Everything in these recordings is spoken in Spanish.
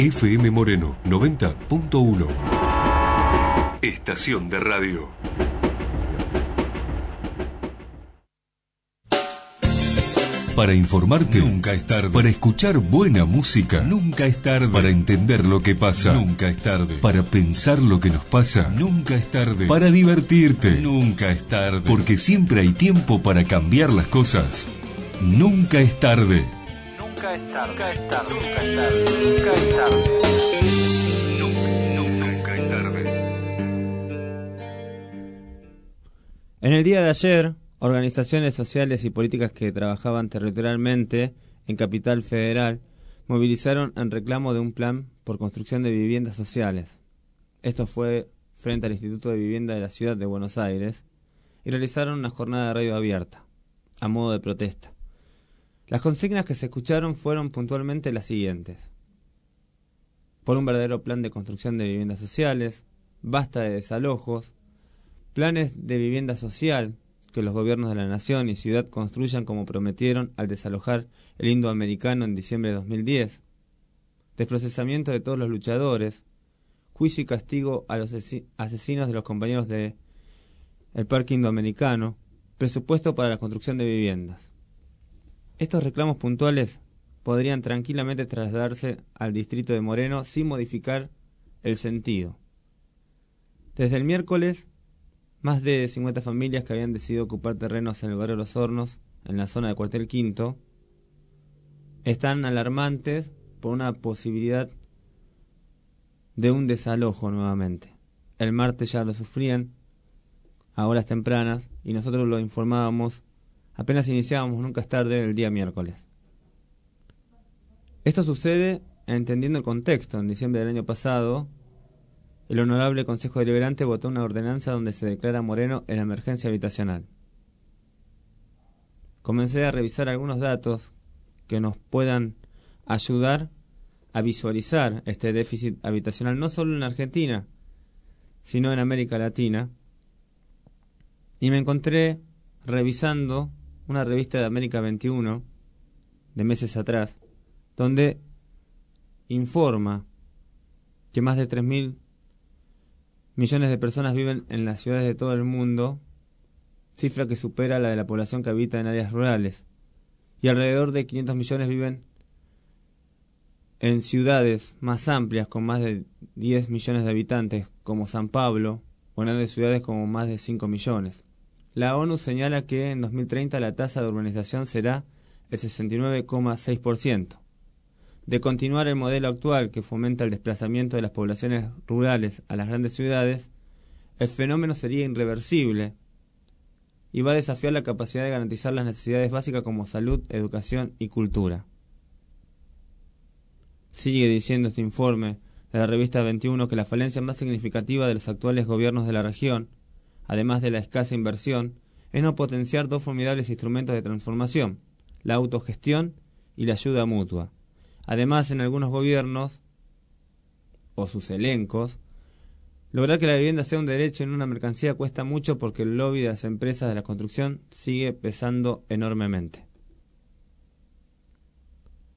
FM Moreno 90.1. Estación de radio. Para informarte, nunca es tarde. Para escuchar buena música, nunca es tarde. Para entender lo que pasa, nunca es tarde. Para pensar lo que nos pasa, nunca es tarde. Para divertirte, nunca es tarde. Porque siempre hay tiempo para cambiar las cosas. Nunca es tarde. Nunca es tarde. Nunca es tarde. Nunca es tarde. Nunca es tarde. Nunca es tarde. En el día de ayer, organizaciones sociales y políticas que trabajaban territorialmente en Capital Federal movilizaron en reclamo de un plan por construcción de viviendas sociales. Esto fue frente al Instituto de Vivienda de la Ciudad de Buenos Aires y realizaron una jornada de radio abierta, a modo de protesta. Las consignas que se escucharon fueron puntualmente las siguientes. Por un verdadero plan de construcción de viviendas sociales, basta de desalojos, planes de vivienda social que los gobiernos de la nación y ciudad construyan como prometieron al desalojar el indoamericano en diciembre de 2010, desprocesamiento de todos los luchadores, juicio y castigo a los asesinos de los compañeros de el parque indoamericano, presupuesto para la construcción de viviendas. Estos reclamos puntuales podrían tranquilamente trasladarse al distrito de Moreno sin modificar el sentido. Desde el miércoles más de 50 familias que habían decidido ocupar terrenos en el barrio Los Hornos, en la zona de Cuartel Quinto, están alarmantes por una posibilidad de un desalojo nuevamente. El martes ya lo sufrían a horas tempranas y nosotros lo informábamos apenas iniciábamos, nunca es tarde, el día miércoles. Esto sucede entendiendo el contexto. En diciembre del año pasado, el Honorable Consejo Deliberante votó una ordenanza donde se declara Moreno en emergencia habitacional. Comencé a revisar algunos datos que nos puedan ayudar a visualizar este déficit habitacional no solo en Argentina, sino en América Latina. Y me encontré revisando una revista de América 21 de meses atrás, donde informa que más de 3.000 millones de personas viven en las ciudades de todo el mundo, cifra que supera la de la población que habita en áreas rurales, y alrededor de 500 millones viven en ciudades más amplias con más de 10 millones de habitantes, como San Pablo, o en grandes ciudades como más de 5 millones. La ONU señala que en 2030 la tasa de urbanización será el 69,6% de continuar el modelo actual que fomenta el desplazamiento de las poblaciones rurales a las grandes ciudades, el fenómeno sería irreversible y va a desafiar la capacidad de garantizar las necesidades básicas como salud, educación y cultura. Sigue diciendo este informe de la revista 21 que la falencia más significativa de los actuales gobiernos de la región, además de la escasa inversión, es no potenciar dos formidables instrumentos de transformación, la autogestión y la ayuda mutua Además, en algunos gobiernos o sus elencos, lograr que la vivienda sea un derecho en una mercancía cuesta mucho porque el lobby de las empresas de la construcción sigue pesando enormemente.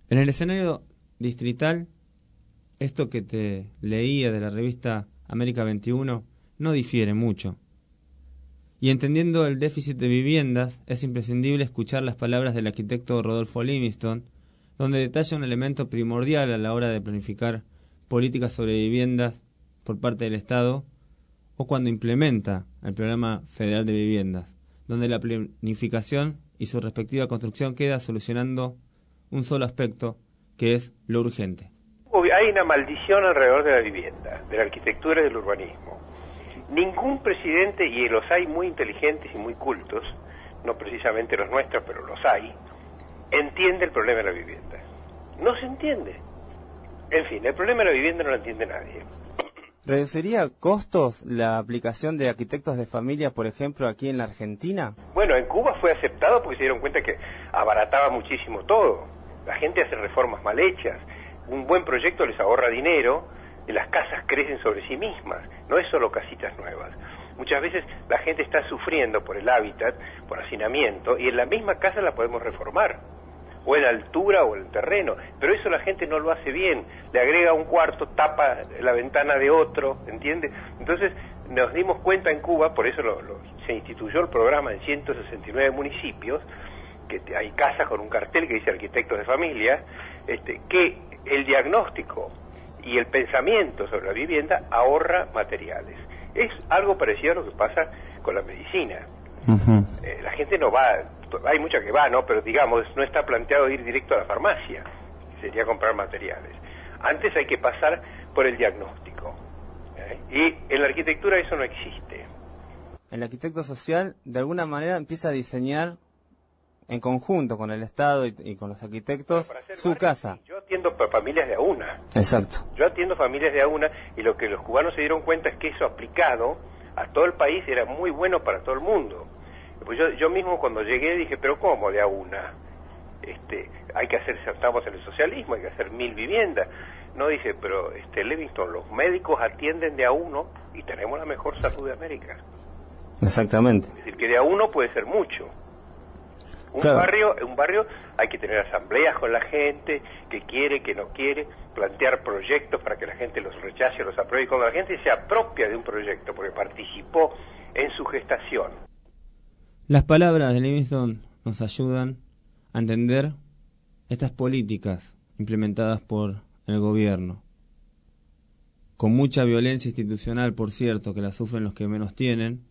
En el escenario distrital, esto que te leía de la revista América 21 no difiere mucho. Y entendiendo el déficit de viviendas, es imprescindible escuchar las palabras del arquitecto Rodolfo Livingston, donde detalla un elemento primordial a la hora de planificar políticas sobre viviendas por parte del Estado o cuando implementa el programa federal de viviendas, donde la planificación y su respectiva construcción queda solucionando un solo aspecto, que es lo urgente. Hay una maldición alrededor de la vivienda, de la arquitectura y del urbanismo. Ningún presidente, y los hay muy inteligentes y muy cultos, no precisamente los nuestros, pero los hay, entiende el problema de la vivienda. No se entiende. En fin, el problema de la vivienda no lo entiende nadie. ¿Reduciría costos la aplicación de arquitectos de familia, por ejemplo, aquí en la Argentina? Bueno, en Cuba fue aceptado porque se dieron cuenta que abarataba muchísimo todo. La gente hace reformas mal hechas. Un buen proyecto les ahorra dinero las casas crecen sobre sí mismas. No es solo casitas nuevas. Muchas veces la gente está sufriendo por el hábitat, por hacinamiento, y en la misma casa la podemos reformar o en altura o en terreno, pero eso la gente no lo hace bien, le agrega un cuarto, tapa la ventana de otro, ¿entiende? Entonces nos dimos cuenta en Cuba, por eso se instituyó el programa en 169 municipios, que hay casas con un cartel que dice arquitectos de familia, este, que el diagnóstico y el pensamiento sobre la vivienda ahorra materiales. Es algo parecido a lo que pasa con la medicina. Eh, la gente no va, hay mucha que va, ¿no? Pero digamos, no está planteado ir directo a la farmacia, sería comprar materiales. Antes hay que pasar por el diagnóstico. ¿eh? Y en la arquitectura eso no existe. El arquitecto social de alguna manera empieza a diseñar en conjunto con el Estado y, con los arquitectos su casa. Yo atiendo familias de a una. Exacto. Yo atiendo familias de a una y lo que los cubanos se dieron cuenta es que eso aplicado a todo el país era muy bueno para todo el mundo. Pues yo, yo mismo cuando llegué dije, pero ¿cómo de a una? Este, hay que hacer, estamos en el socialismo, hay que hacer mil viviendas. No dice, pero este Livingston, los médicos atienden de a uno y tenemos la mejor salud de América. Exactamente. Es decir, que de a uno puede ser mucho. Un barrio, un barrio hay que tener asambleas con la gente, que quiere, que no quiere, plantear proyectos para que la gente los rechace los apruebe. Y cuando la gente se apropia de un proyecto porque participó en su gestación. Las palabras de Livingston nos ayudan a entender estas políticas implementadas por el gobierno. Con mucha violencia institucional, por cierto, que la sufren los que menos tienen,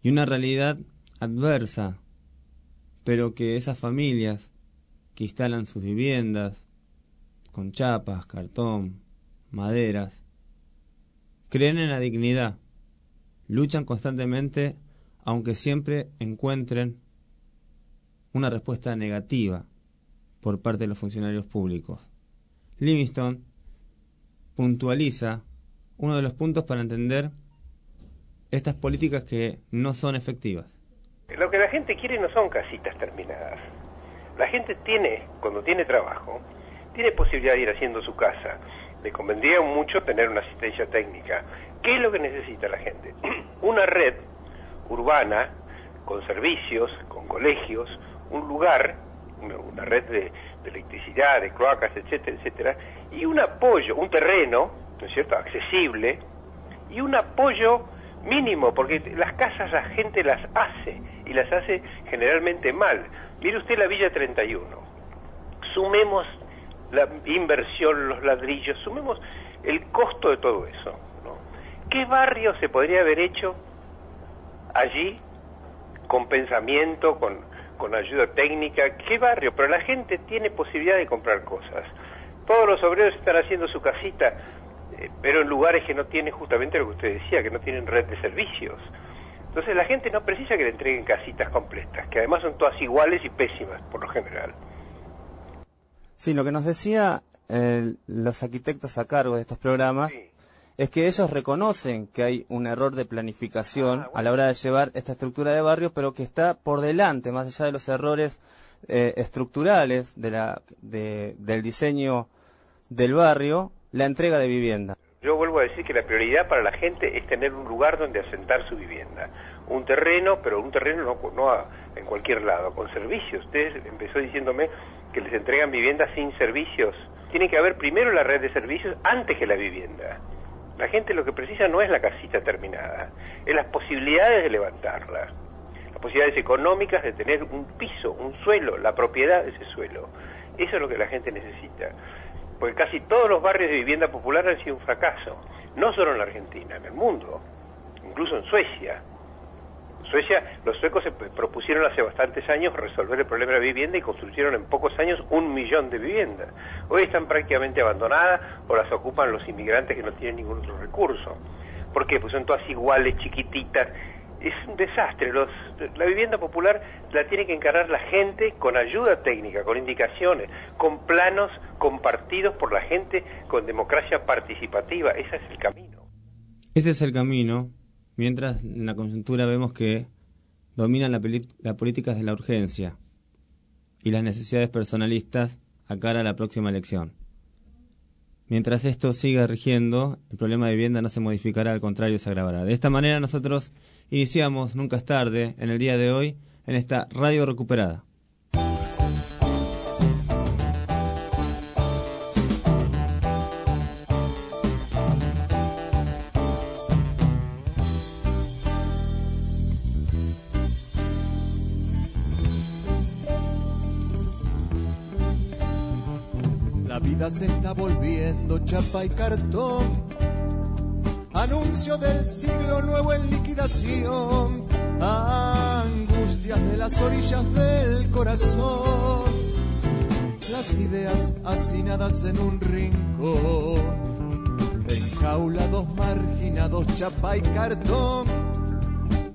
y una realidad adversa, pero que esas familias que instalan sus viviendas con chapas, cartón, maderas, creen en la dignidad, luchan constantemente aunque siempre encuentren una respuesta negativa por parte de los funcionarios públicos. Livingston puntualiza uno de los puntos para entender estas políticas que no son efectivas. Lo que la gente quiere no son casitas terminadas. La gente tiene, cuando tiene trabajo, tiene posibilidad de ir haciendo su casa. Le convendría mucho tener una asistencia técnica. ¿Qué es lo que necesita la gente? una red urbana con servicios, con colegios, un lugar, una, red de, electricidad, de cloacas, etcétera, etcétera, y un apoyo, un terreno, ¿no es cierto?, accesible, y un apoyo mínimo, porque las casas la gente las hace y las hace generalmente mal. Mire usted la Villa 31. Sumemos la inversión, los ladrillos, sumemos el costo de todo eso. ¿no? ¿Qué barrio se podría haber hecho allí con pensamiento, con, con ayuda técnica? ¿Qué barrio? Pero la gente tiene posibilidad de comprar cosas. Todos los obreros están haciendo su casita eh, pero en lugares que no tienen justamente lo que usted decía, que no tienen red de servicios. Entonces la gente no precisa que le entreguen casitas completas, que además son todas iguales y pésimas por lo general. Sí, lo que nos decía eh, los arquitectos a cargo de estos programas es que ellos reconocen que hay un error de planificación ah, a la hora de llevar esta estructura de barrio, pero que está por delante, más allá de los errores eh, estructurales de la, del diseño del barrio, la entrega de vivienda. Yo vuelvo a decir que la prioridad para la gente es tener un lugar donde asentar su vivienda. Un terreno, pero un terreno no, no en cualquier lado, con servicios. Usted empezó diciéndome que les entregan viviendas sin servicios. Tiene que haber primero la red de servicios antes que la vivienda. La gente lo que precisa no es la casita terminada, es las posibilidades de levantarla, las posibilidades económicas de tener un piso, un suelo, la propiedad de ese suelo. Eso es lo que la gente necesita porque casi todos los barrios de vivienda popular han sido un fracaso, no solo en la Argentina, en el mundo, incluso en Suecia. Suecia, los suecos se propusieron hace bastantes años resolver el problema de la vivienda y construyeron en pocos años un millón de viviendas. Hoy están prácticamente abandonadas o las ocupan los inmigrantes que no tienen ningún otro recurso. ¿Por qué? Pues son todas iguales, chiquititas, es un desastre. Los, la vivienda popular la tiene que encarar la gente con ayuda técnica, con indicaciones, con planos compartidos por la gente, con democracia participativa. Ese es el camino. Ese es el camino, mientras en la coyuntura vemos que dominan la, la política de la urgencia y las necesidades personalistas a cara a la próxima elección. Mientras esto siga rigiendo, el problema de vivienda no se modificará, al contrario se agravará. De esta manera nosotros Iniciamos Nunca es tarde en el día de hoy en esta radio recuperada. Se está volviendo chapa y cartón. Anuncio del siglo nuevo en liquidación. Angustias de las orillas del corazón. Las ideas hacinadas en un rincón. Enjaulados, marginados, chapa y cartón.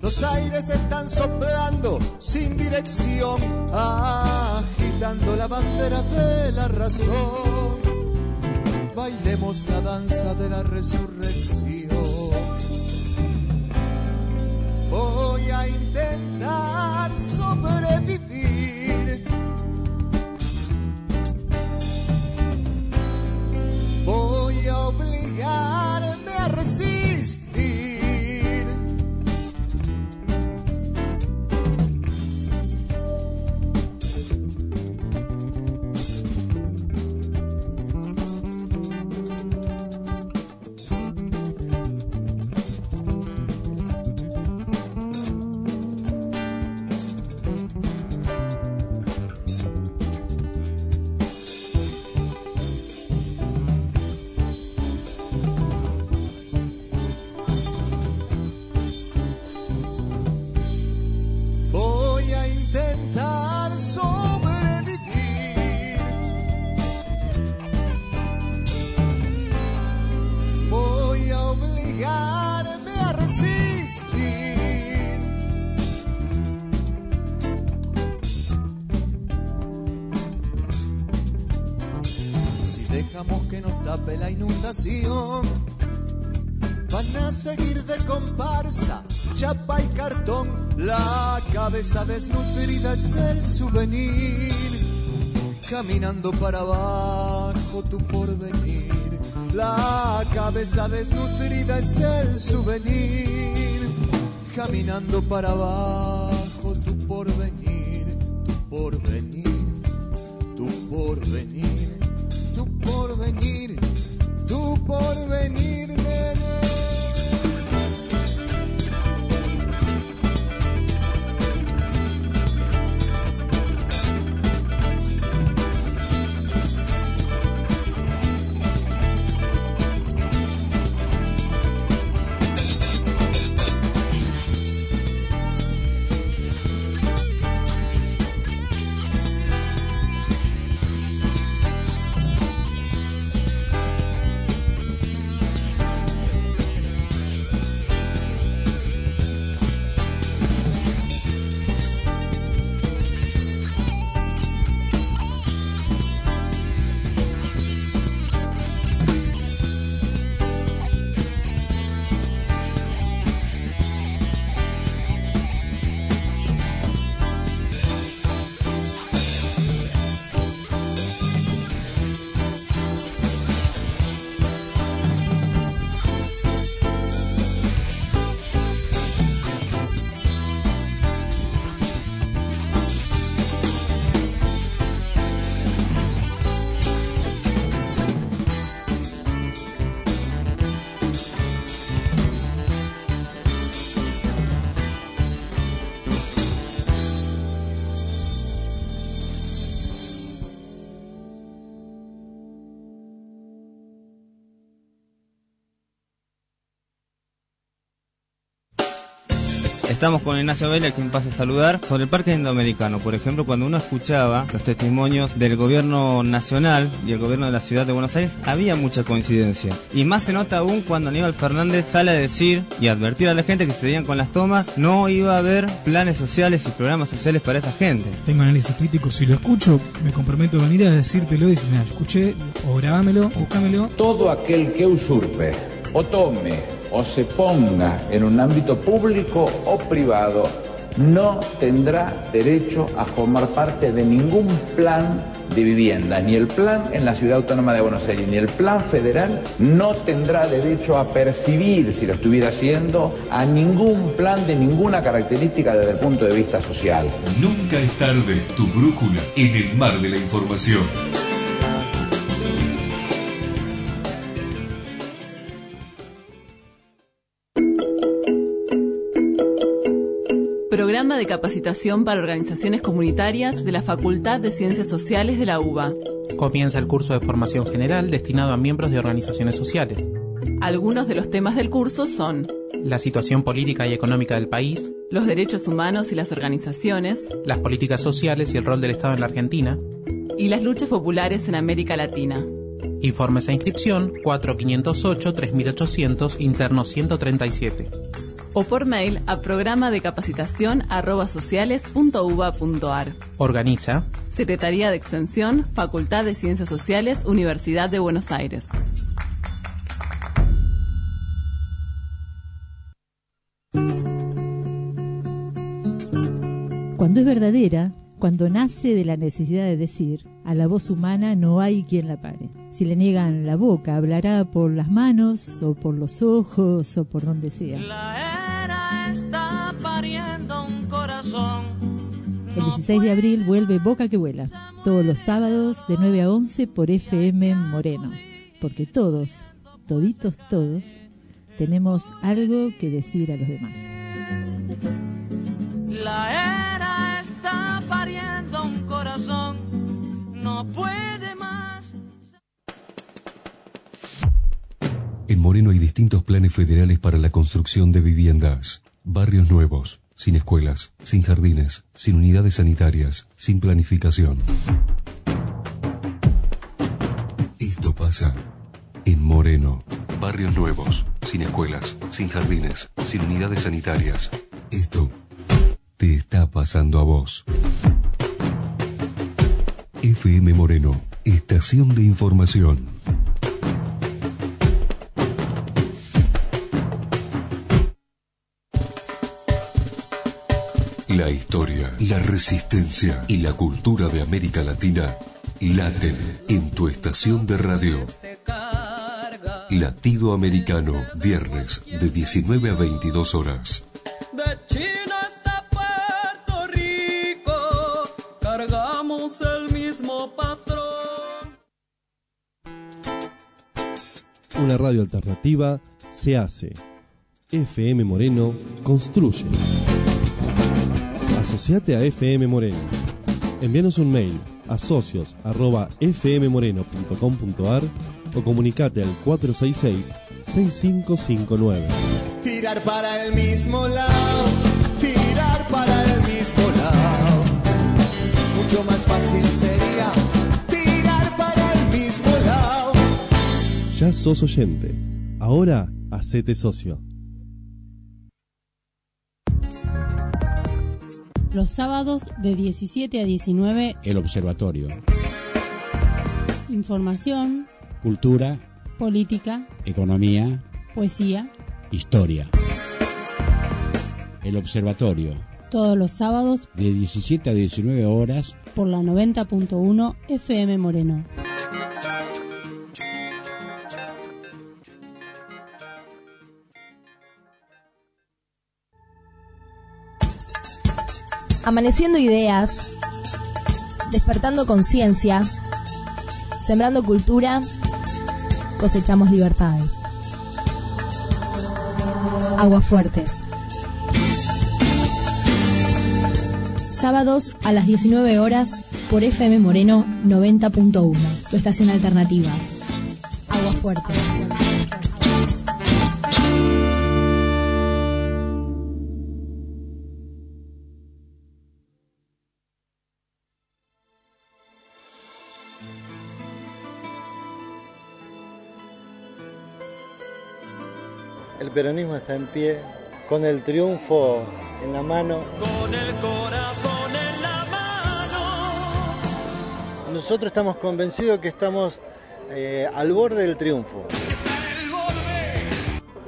Los aires están soplando sin dirección, agitando la bandera de la razón. Bailemos la danza de la resurrección. Voy a intentar sobrevivir. Van a seguir de comparsa, chapa y cartón. La cabeza desnutrida es el souvenir, caminando para abajo tu porvenir. La cabeza desnutrida es el souvenir, caminando para abajo Estamos con Ignacio Vélez, quien pasa a saludar, sobre el Parque Indoamericano. Por ejemplo, cuando uno escuchaba los testimonios del gobierno nacional y el gobierno de la ciudad de Buenos Aires, había mucha coincidencia. Y más se nota aún cuando Aníbal Fernández sale a decir y advertir a la gente que se veían con las tomas, no iba a haber planes sociales y programas sociales para esa gente. Tengo análisis crítico, si lo escucho, me comprometo a venir a decírtelo y decir, mira, escuché, o grabámelo, búscamelo. todo aquel que usurpe o tome o se ponga en un ámbito público o privado no tendrá derecho a formar parte de ningún plan de vivienda, ni el plan en la Ciudad Autónoma de Buenos Aires, ni el plan federal, no tendrá derecho a percibir, si lo estuviera haciendo, a ningún plan de ninguna característica desde el punto de vista social. Nunca es tarde, tu brújula en el mar de la información. Programa de capacitación para organizaciones comunitarias de la Facultad de Ciencias Sociales de la UBA. Comienza el curso de formación general destinado a miembros de organizaciones sociales. Algunos de los temas del curso son la situación política y económica del país, los derechos humanos y las organizaciones, las políticas sociales y el rol del Estado en la Argentina, y las luchas populares en América Latina. Informes e inscripción 4508-3800, interno 137. O por mail a programa de capacitación sociales.uba.ar. Organiza Secretaría de Extensión, Facultad de Ciencias Sociales, Universidad de Buenos Aires. Cuando es verdadera, cuando nace de la necesidad de decir, a la voz humana no hay quien la pare. Si le niegan la boca, hablará por las manos o por los ojos o por donde sea. Pariendo un corazón. El 16 de abril vuelve Boca que vuela, todos los sábados de 9 a 11 por FM Moreno, porque todos, toditos todos, tenemos algo que decir a los demás. La era está pariendo un corazón, no puede más. En Moreno hay distintos planes federales para la construcción de viviendas, barrios nuevos, sin escuelas, sin jardines, sin unidades sanitarias, sin planificación. Esto pasa en Moreno. Barrios nuevos, sin escuelas, sin jardines, sin unidades sanitarias. Esto te está pasando a vos. FM Moreno, estación de información. La historia, la resistencia y la cultura de América Latina laten en tu estación de radio. Latido Americano, viernes de 19 a 22 horas. De China hasta Puerto Rico, cargamos el mismo patrón. Una radio alternativa se hace. FM Moreno construye. Asociate a FM Moreno. Envíanos un mail a socios.fmmoreno.com.ar o comunicate al 466-6559. Tirar para el mismo lado, tirar para el mismo lado. Mucho más fácil sería tirar para el mismo lado. Ya sos oyente. Ahora, hacete socio. Los sábados de 17 a 19, El Observatorio. información, Cultura, política, economía, poesía, historia. El Observatorio. todos los sábados De 17 a 19 horas. por la 90.1 FM Moreno. Amaneciendo ideas, despertando conciencia, sembrando cultura, cosechamos libertades. Aguas Fuertes. Sábados a las 19 horas por FM Moreno 90.1, tu estación alternativa. Aguas peronismo está en pie, con el triunfo en la mano. Con el corazón en la mano. Nosotros estamos convencidos que estamos eh, al borde del triunfo.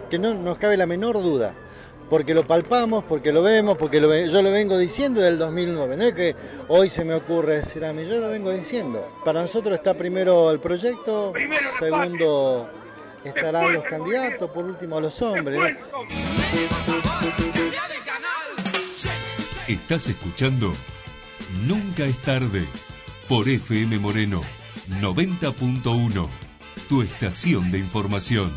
Que no nos cabe la menor duda. Porque lo palpamos, porque lo vemos, porque lo yo lo vengo diciendo del 2009. No es que hoy se me ocurre decir a mí, yo lo vengo diciendo. Para nosotros está primero el proyecto, segundo estarán los candidatos, por último los hombres. Estás escuchando Nunca es tarde por FM Moreno 90.1, tu estación de información.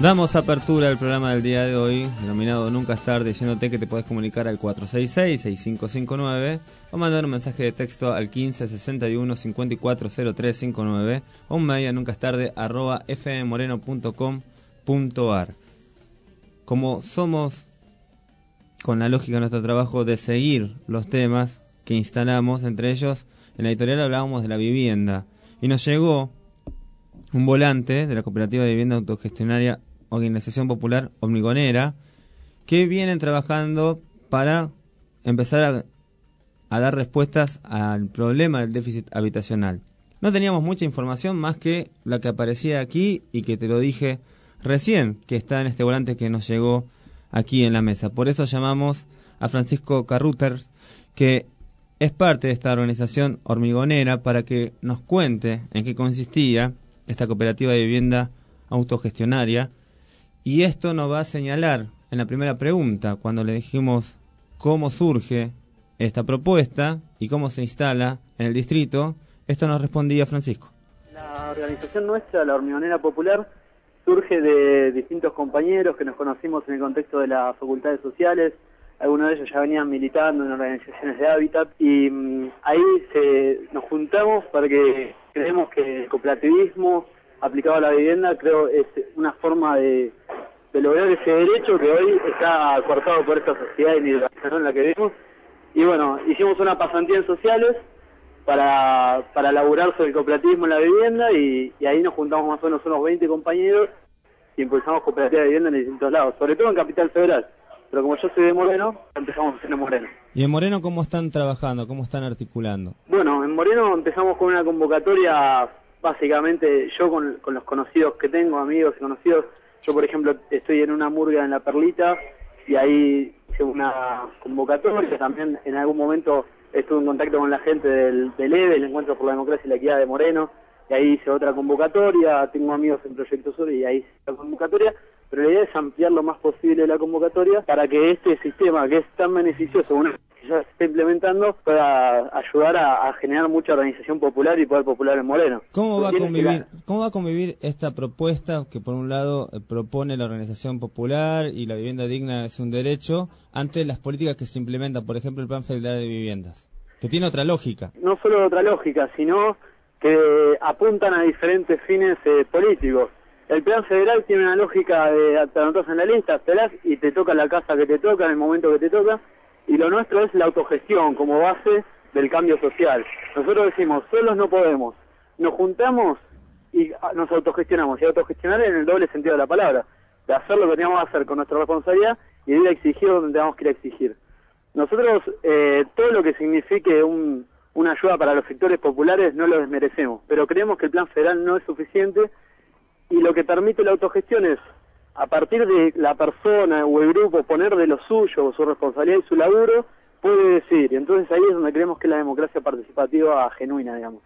Damos apertura al programa del día de hoy, denominado Nunca es tarde, diciéndote que te puedes comunicar al 466-6559 o mandar un mensaje de texto al 1561-540359 o un mail a nunca es tarde arroba fmmoreno.com.ar. Como somos, con la lógica de nuestro trabajo, de seguir los temas que instalamos, entre ellos, en la editorial hablábamos de la vivienda y nos llegó un volante de la Cooperativa de Vivienda Autogestionaria Organización Popular Hormigonera, que vienen trabajando para empezar a, dar respuestas al problema del déficit habitacional. No teníamos mucha información más que la que aparecía aquí y que te lo dije recién, que está en este volante que nos llegó aquí en la mesa. Por eso llamamos a Francisco Carruters, que es parte de esta organización hormigonera, para que nos cuente en qué consistía esta cooperativa de vivienda autogestionaria y esto nos va a señalar en la primera pregunta, cuando le dijimos cómo surge esta propuesta y cómo se instala en el distrito, esto nos respondía Francisco. La organización nuestra, la Hormigonera Popular, surge de distintos compañeros que nos conocimos en el contexto de las facultades sociales. Algunos de ellos ya venían militando en organizaciones de hábitat y mm, ahí se, nos juntamos para que creemos que el cooperativismo aplicado a la vivienda creo es una forma de, lograr ese derecho que hoy está cortado por esta sociedad individualizada en la que vivimos. Y bueno, hicimos una pasantía en sociales para, para laburar sobre el cooperativismo en la vivienda y, ahí nos juntamos más o menos unos 20 compañeros y impulsamos cooperativa de vivienda en distintos lados, sobre todo en Capital Federal. Pero como yo soy de Moreno, empezamos en Moreno. ¿Y en Moreno cómo están trabajando? ¿Cómo están articulando? Bueno, en Moreno empezamos con una convocatoria básicamente yo con, los conocidos que tengo, amigos y conocidos, yo por ejemplo estoy en una murga en La Perlita y ahí hice una convocatoria, también en algún momento estuve en contacto con la gente del, del EVE, el Encuentro por la Democracia y la Equidad de Moreno, y ahí hice otra convocatoria, tengo amigos en Proyecto Sur y ahí hice otra convocatoria, pero la idea es ampliar lo más posible la convocatoria para que este sistema que es tan beneficioso, una que ya se está implementando, pueda ayudar a, generar mucha organización popular y poder popular en Moreno. ¿Cómo va, a convivir, ¿Cómo va a convivir esta propuesta que por un lado eh, propone la organización popular y la vivienda digna es un derecho ante las políticas que se implementan, por ejemplo el Plan Federal de Viviendas? Que tiene otra lógica. No solo otra lógica, sino que apuntan a diferentes fines eh, políticos el plan federal tiene una lógica de te en la lista, esperás y te toca la casa que te toca en el momento que te toca. Y lo nuestro es la autogestión como base del cambio social. Nosotros decimos, solos no podemos. Nos juntamos y ah, nos autogestionamos. Y autogestionar en el doble sentido de la palabra. De hacer lo que tenemos que hacer con nuestra responsabilidad y de ir a exigir donde tenemos que ir a exigir. Nosotros eh, todo lo que signifique una ayuda para los sectores populares no lo desmerecemos, pero creemos que el plan federal no es suficiente y lo que permite la autogestión es, a partir de la persona o el grupo poner de lo suyo, su responsabilidad y su laburo, puede decir. Y entonces ahí es donde creemos que es la democracia participativa genuina, digamos.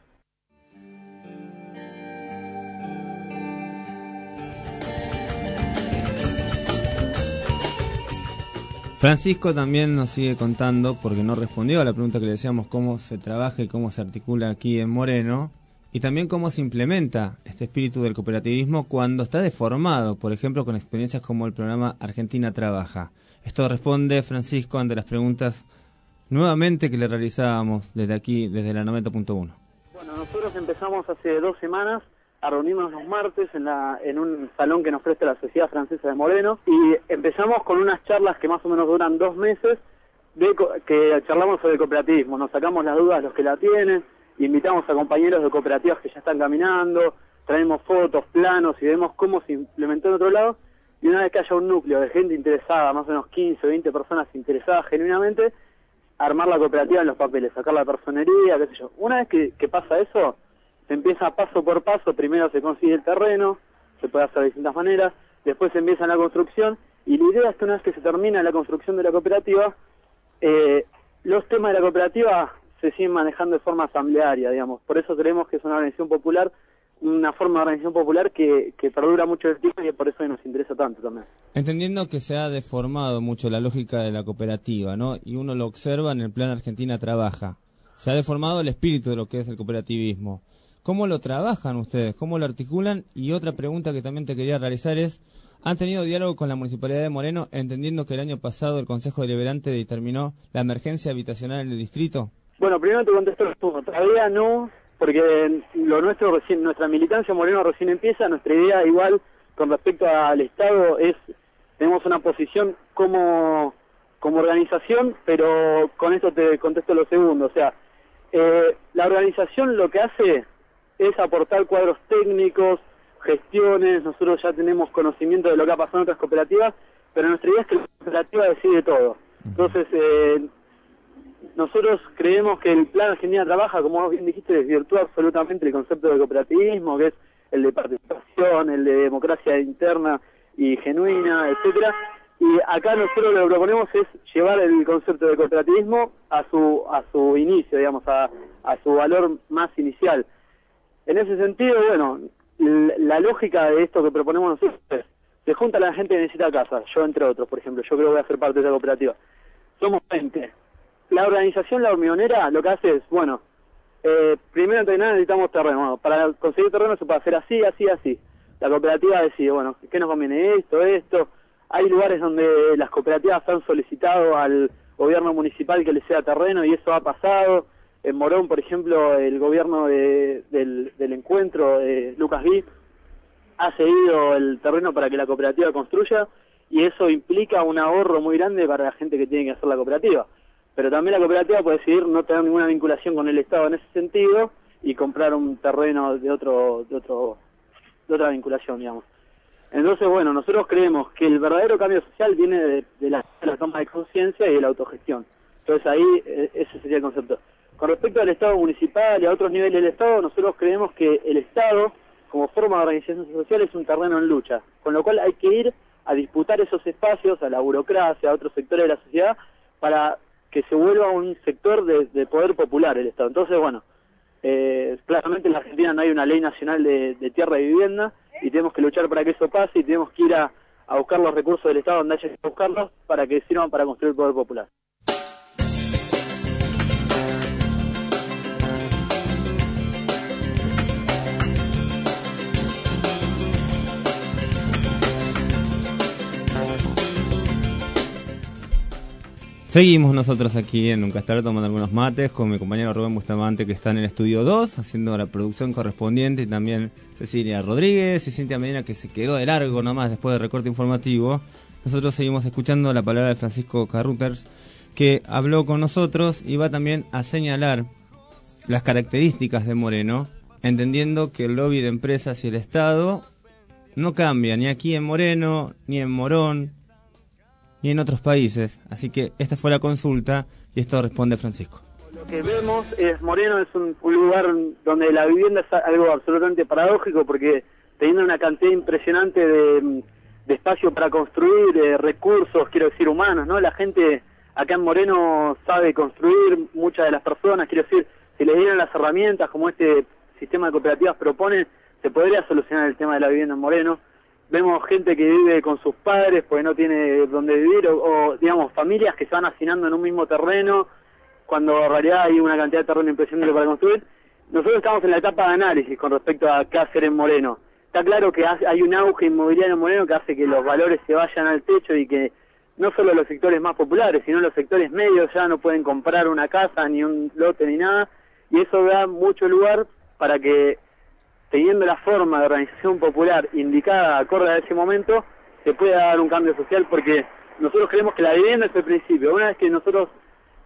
Francisco también nos sigue contando, porque no respondió a la pregunta que le decíamos cómo se trabaja y cómo se articula aquí en Moreno, y también cómo se implementa este espíritu del cooperativismo cuando está deformado, por ejemplo, con experiencias como el programa Argentina Trabaja. Esto responde Francisco ante las preguntas nuevamente que le realizábamos desde aquí, desde la 90.1. Bueno, nosotros empezamos hace dos semanas a reunirnos los martes en, la, en un salón que nos presta la Sociedad Francesa de Moreno y empezamos con unas charlas que más o menos duran dos meses de, que charlamos sobre el cooperativismo, nos sacamos las dudas los que la tienen, invitamos a compañeros de cooperativas que ya están caminando, traemos fotos, planos y vemos cómo se implementó en otro lado. Y una vez que haya un núcleo de gente interesada, más o menos 15 o 20 personas interesadas genuinamente, armar la cooperativa en los papeles, sacar la personería, qué sé yo. Una vez que, pasa eso, se empieza paso por paso, primero se consigue el terreno, se puede hacer de distintas maneras, después se empieza la construcción, y la idea es que una vez que se termina la construcción de la cooperativa, eh, los temas de la cooperativa se siguen manejando de forma asamblearia, digamos. Por eso creemos que es una organización popular, una forma de organización popular que, que perdura mucho el tiempo y por eso nos interesa tanto también. Entendiendo que se ha deformado mucho la lógica de la cooperativa, ¿no? Y uno lo observa en el plan Argentina Trabaja. Se ha deformado el espíritu de lo que es el cooperativismo. ¿Cómo lo trabajan ustedes? ¿Cómo lo articulan? Y otra pregunta que también te quería realizar es, ¿han tenido diálogo con la Municipalidad de Moreno entendiendo que el año pasado el Consejo Deliberante determinó la emergencia habitacional en el distrito? Bueno, primero te contesto esto. Todavía no, porque lo nuestro recién, nuestra militancia Moreno recién empieza. Nuestra idea igual con respecto al Estado es, tenemos una posición como, como organización, pero con esto te contesto lo segundo. O sea, eh, la organización lo que hace es aportar cuadros técnicos, gestiones, nosotros ya tenemos conocimiento de lo que ha pasado en otras cooperativas, pero nuestra idea es que la cooperativa decide todo. Entonces, eh, nosotros creemos que el Plan Argentina Trabaja, como bien dijiste, desvirtúa absolutamente el concepto de cooperativismo, que es el de participación, el de democracia interna y genuina, etcétera. Y acá nosotros lo que proponemos es llevar el concepto de cooperativismo a su a su inicio, digamos, a, a su valor más inicial. En ese sentido, bueno, la lógica de esto que proponemos nosotros es, se junta la gente que necesita casa, yo entre otros, por ejemplo, yo creo que voy a ser parte de esa cooperativa. Somos 20. La organización La Hormigonera lo que hace es, bueno, eh, primero de nada necesitamos terreno. para conseguir terreno se puede hacer así, así, así. La cooperativa decide, bueno, ¿qué nos conviene esto, esto? Hay lugares donde las cooperativas han solicitado al gobierno municipal que les sea terreno y eso ha pasado en Morón, por ejemplo, el gobierno del, encuentro, de Lucas V, ha cedido el terreno para que la cooperativa construya y eso implica un ahorro muy grande para la gente que tiene que hacer la cooperativa. Pero también la cooperativa puede decidir no tener ninguna vinculación con el Estado en ese sentido y comprar un terreno de otro de otro de otra vinculación, digamos. Entonces, bueno, nosotros creemos que el verdadero cambio social viene de, la, de la toma de conciencia y de la autogestión. Entonces ahí eh, ese sería el concepto. Con respecto al Estado municipal y a otros niveles del Estado, nosotros creemos que el Estado, como forma de organización social, es un terreno en lucha, con lo cual hay que ir a disputar esos espacios a la burocracia, a otros sectores de la sociedad, para que se vuelva un sector de, poder popular el Estado. Entonces, bueno, eh, claramente en la Argentina no hay una ley nacional de, tierra y vivienda y tenemos que luchar para que eso pase y tenemos que ir a, buscar los recursos del Estado donde haya que buscarlos para que sirvan para construir el poder popular. Seguimos nosotros aquí en Nunca Estar tomando algunos mates con mi compañero Rubén Bustamante que está en el estudio 2 haciendo la producción correspondiente y también Cecilia Rodríguez y Cintia Medina que se quedó de largo nomás después del recorte informativo. Nosotros seguimos escuchando la palabra de Francisco Carruters que habló con nosotros y va también a señalar las características de Moreno, entendiendo que el lobby de empresas y el Estado no cambia ni aquí en Moreno, ni en Morón, y en otros países. Así que esta fue la consulta y esto responde Francisco. Lo que vemos es Moreno es un, lugar donde la vivienda es algo absolutamente paradójico porque teniendo una cantidad impresionante de, espacio para construir, de recursos, quiero decir, humanos, ¿no? La gente acá en Moreno sabe construir, muchas de las personas, quiero decir, si le dieran las herramientas como este sistema de cooperativas propone, se podría solucionar el tema de la vivienda en Moreno vemos gente que vive con sus padres porque no tiene dónde vivir, o, digamos, familias que se van hacinando en un mismo terreno, cuando en realidad hay una cantidad de terreno impresionante para construir. Nosotros estamos en la etapa de análisis con respecto a qué hacer en Moreno. Está claro que hay un auge inmobiliario en Moreno que hace que los valores se vayan al techo y que no solo los sectores más populares, sino los sectores medios ya no pueden comprar una casa, ni un lote, ni nada, y eso da mucho lugar para que teniendo la forma de organización popular indicada acorde a ese momento, se puede dar un cambio social porque nosotros creemos que la vivienda es el principio. Una vez que nosotros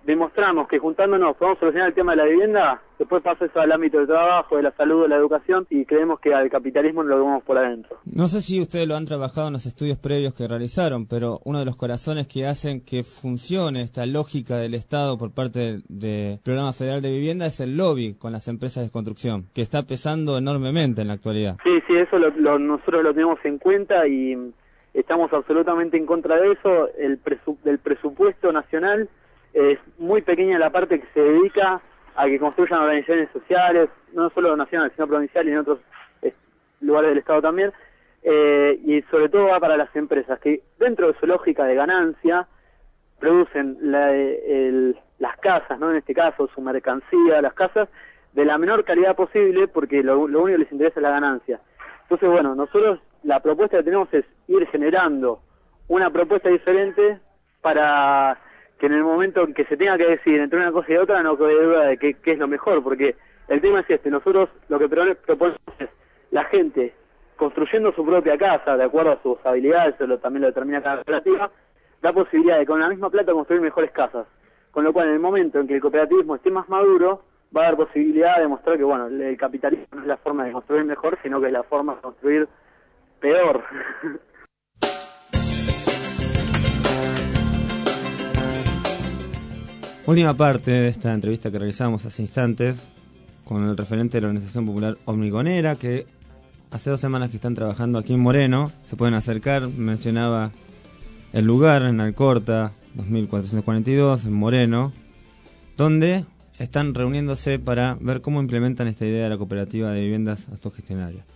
demostramos que juntándonos podemos solucionar el tema de la vivienda, después pasa eso al ámbito del trabajo, de la salud, de la educación y creemos que al capitalismo lo vemos por adentro. No sé si ustedes lo han trabajado en los estudios previos que realizaron, pero uno de los corazones que hacen que funcione esta lógica del Estado por parte del Programa Federal de Vivienda es el lobby con las empresas de construcción, que está pesando enormemente en la actualidad. Sí, sí, eso nosotros lo tenemos en cuenta y estamos absolutamente en contra de eso. El del presupuesto nacional es muy pequeña la parte que se dedica a que construyan organizaciones sociales, no solo nacionales, sino provinciales y en otros eh, lugares del Estado también, eh, y sobre todo va para las empresas, que dentro de su lógica de ganancia producen las casas, ¿no? en este caso su mercancía, las casas, de la menor calidad posible porque lo único que les interesa es la ganancia. Entonces, bueno, nosotros la propuesta que tenemos es ir generando una propuesta diferente para que en el momento en que se tenga que decidir entre una cosa y otra no quede duda de qué, es lo mejor, porque el tema es este, nosotros lo que pro- proponemos es la gente construyendo su propia casa, de acuerdo a sus habilidades, eso lo- también lo determina cada cooperativa, da posibilidad de con la misma plata construir mejores casas. Con lo cual, en el momento en que el cooperativismo esté más maduro, va a dar posibilidad de mostrar que, bueno, el capitalismo no es la forma de construir mejor, sino que es la forma de construir peor. Última parte de esta entrevista que realizamos hace instantes con el referente de la Organización Popular Omnigonera, que hace dos semanas que están trabajando aquí en Moreno. Se pueden acercar, mencionaba el lugar en Alcorta, 2442, en Moreno, donde están reuniéndose para ver cómo implementan esta idea de la cooperativa de viviendas autogestionarias.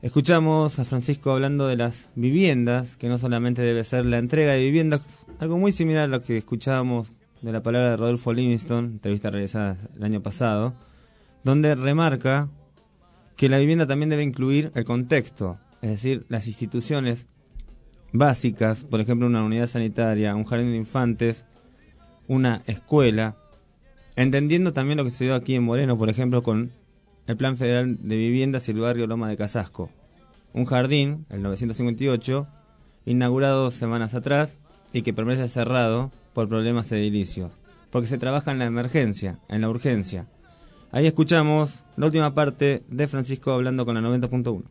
Escuchamos a Francisco hablando de las viviendas, que no solamente debe ser la entrega de viviendas, algo muy similar a lo que escuchábamos de la palabra de Rodolfo Livingston, entrevista realizada el año pasado, donde remarca que la vivienda también debe incluir el contexto, es decir, las instituciones básicas, por ejemplo, una unidad sanitaria, un jardín de infantes, una escuela, entendiendo también lo que se dio aquí en Moreno, por ejemplo, con el Plan Federal de Viviendas y el barrio Loma de Casasco. Un jardín, el 958, inaugurado semanas atrás y que permanece cerrado por problemas edilicios, porque se trabaja en la emergencia, en la urgencia. Ahí escuchamos la última parte de Francisco hablando con la 90.1.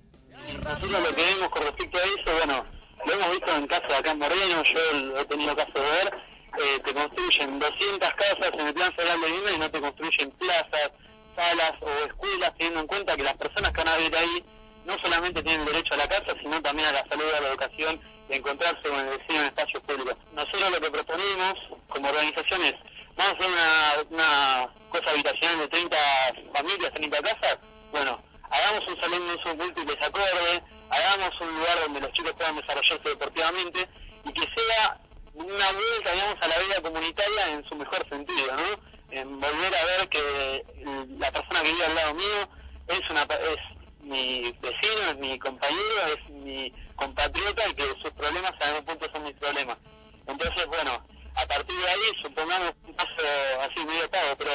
Nosotros lo que vemos con respecto a eso, bueno, lo hemos visto en casos acá en Moreno, yo he tenido caso de ver, eh, te construyen 200 casas en el plan federal de vivienda y no te construyen plazas, salas o escuelas, teniendo en cuenta que las personas que van a vivir ahí no solamente tienen derecho a la casa, sino también a la salud, a la educación a encontrarse con el vecino en espacios públicos. Nosotros lo que proponemos como organización es, vamos a hacer una, una cosa habitacional de 30 familias, 30 casas, bueno, hagamos un salón de uso múltiples acorde, hagamos un lugar donde los chicos puedan desarrollarse deportivamente y que sea una vuelta, digamos, a la vida comunitaria en su mejor sentido, ¿no? En volver a ver que la persona que vive al lado mío es una es mi vecino, es mi compañero, es mi compatriota y que sus problemas en algún punto son mis problemas. Entonces, bueno, a partir de ahí, supongamos un paso así medio pago, pero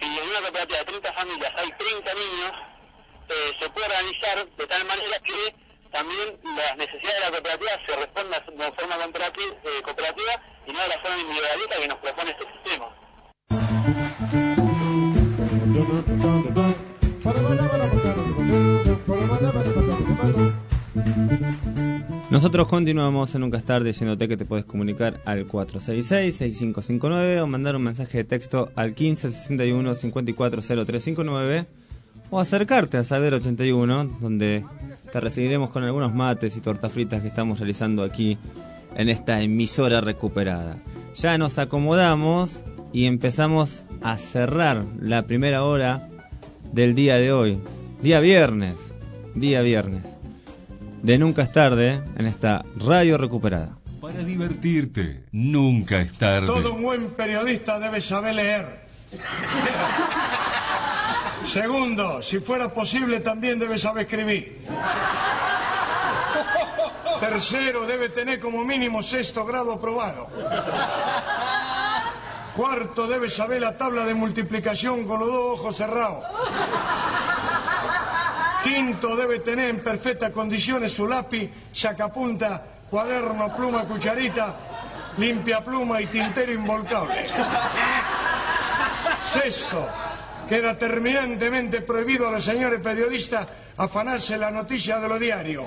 si en una cooperativa de 30 familias hay 30 niños, eh, se puede organizar de tal manera que también las necesidades de la cooperativa se respondan de forma cooperativa, eh, cooperativa y no de la forma individualista que nos propone este sistema. Nosotros continuamos en Nunca es diciéndote que te puedes comunicar al 466-6559 o mandar un mensaje de texto al 1561-540359 o acercarte a Saber 81 donde te recibiremos con algunos mates y tortas fritas que estamos realizando aquí en esta emisora recuperada. Ya nos acomodamos y empezamos a cerrar la primera hora del día de hoy, día viernes, día viernes de Nunca es tarde en esta radio recuperada. Para divertirte, nunca es tarde. Todo un buen periodista debe saber leer. Segundo, si fuera posible también debe saber escribir. Tercero, debe tener como mínimo sexto grado aprobado. Cuarto, debe saber la tabla de multiplicación con los dos ojos cerrados. Quinto, debe tener en perfectas condiciones su lápiz, sacapunta, cuaderno, pluma, cucharita, limpia pluma y tintero involcable. Sexto, queda terminantemente prohibido a los señores periodistas afanarse la noticia de lo diario.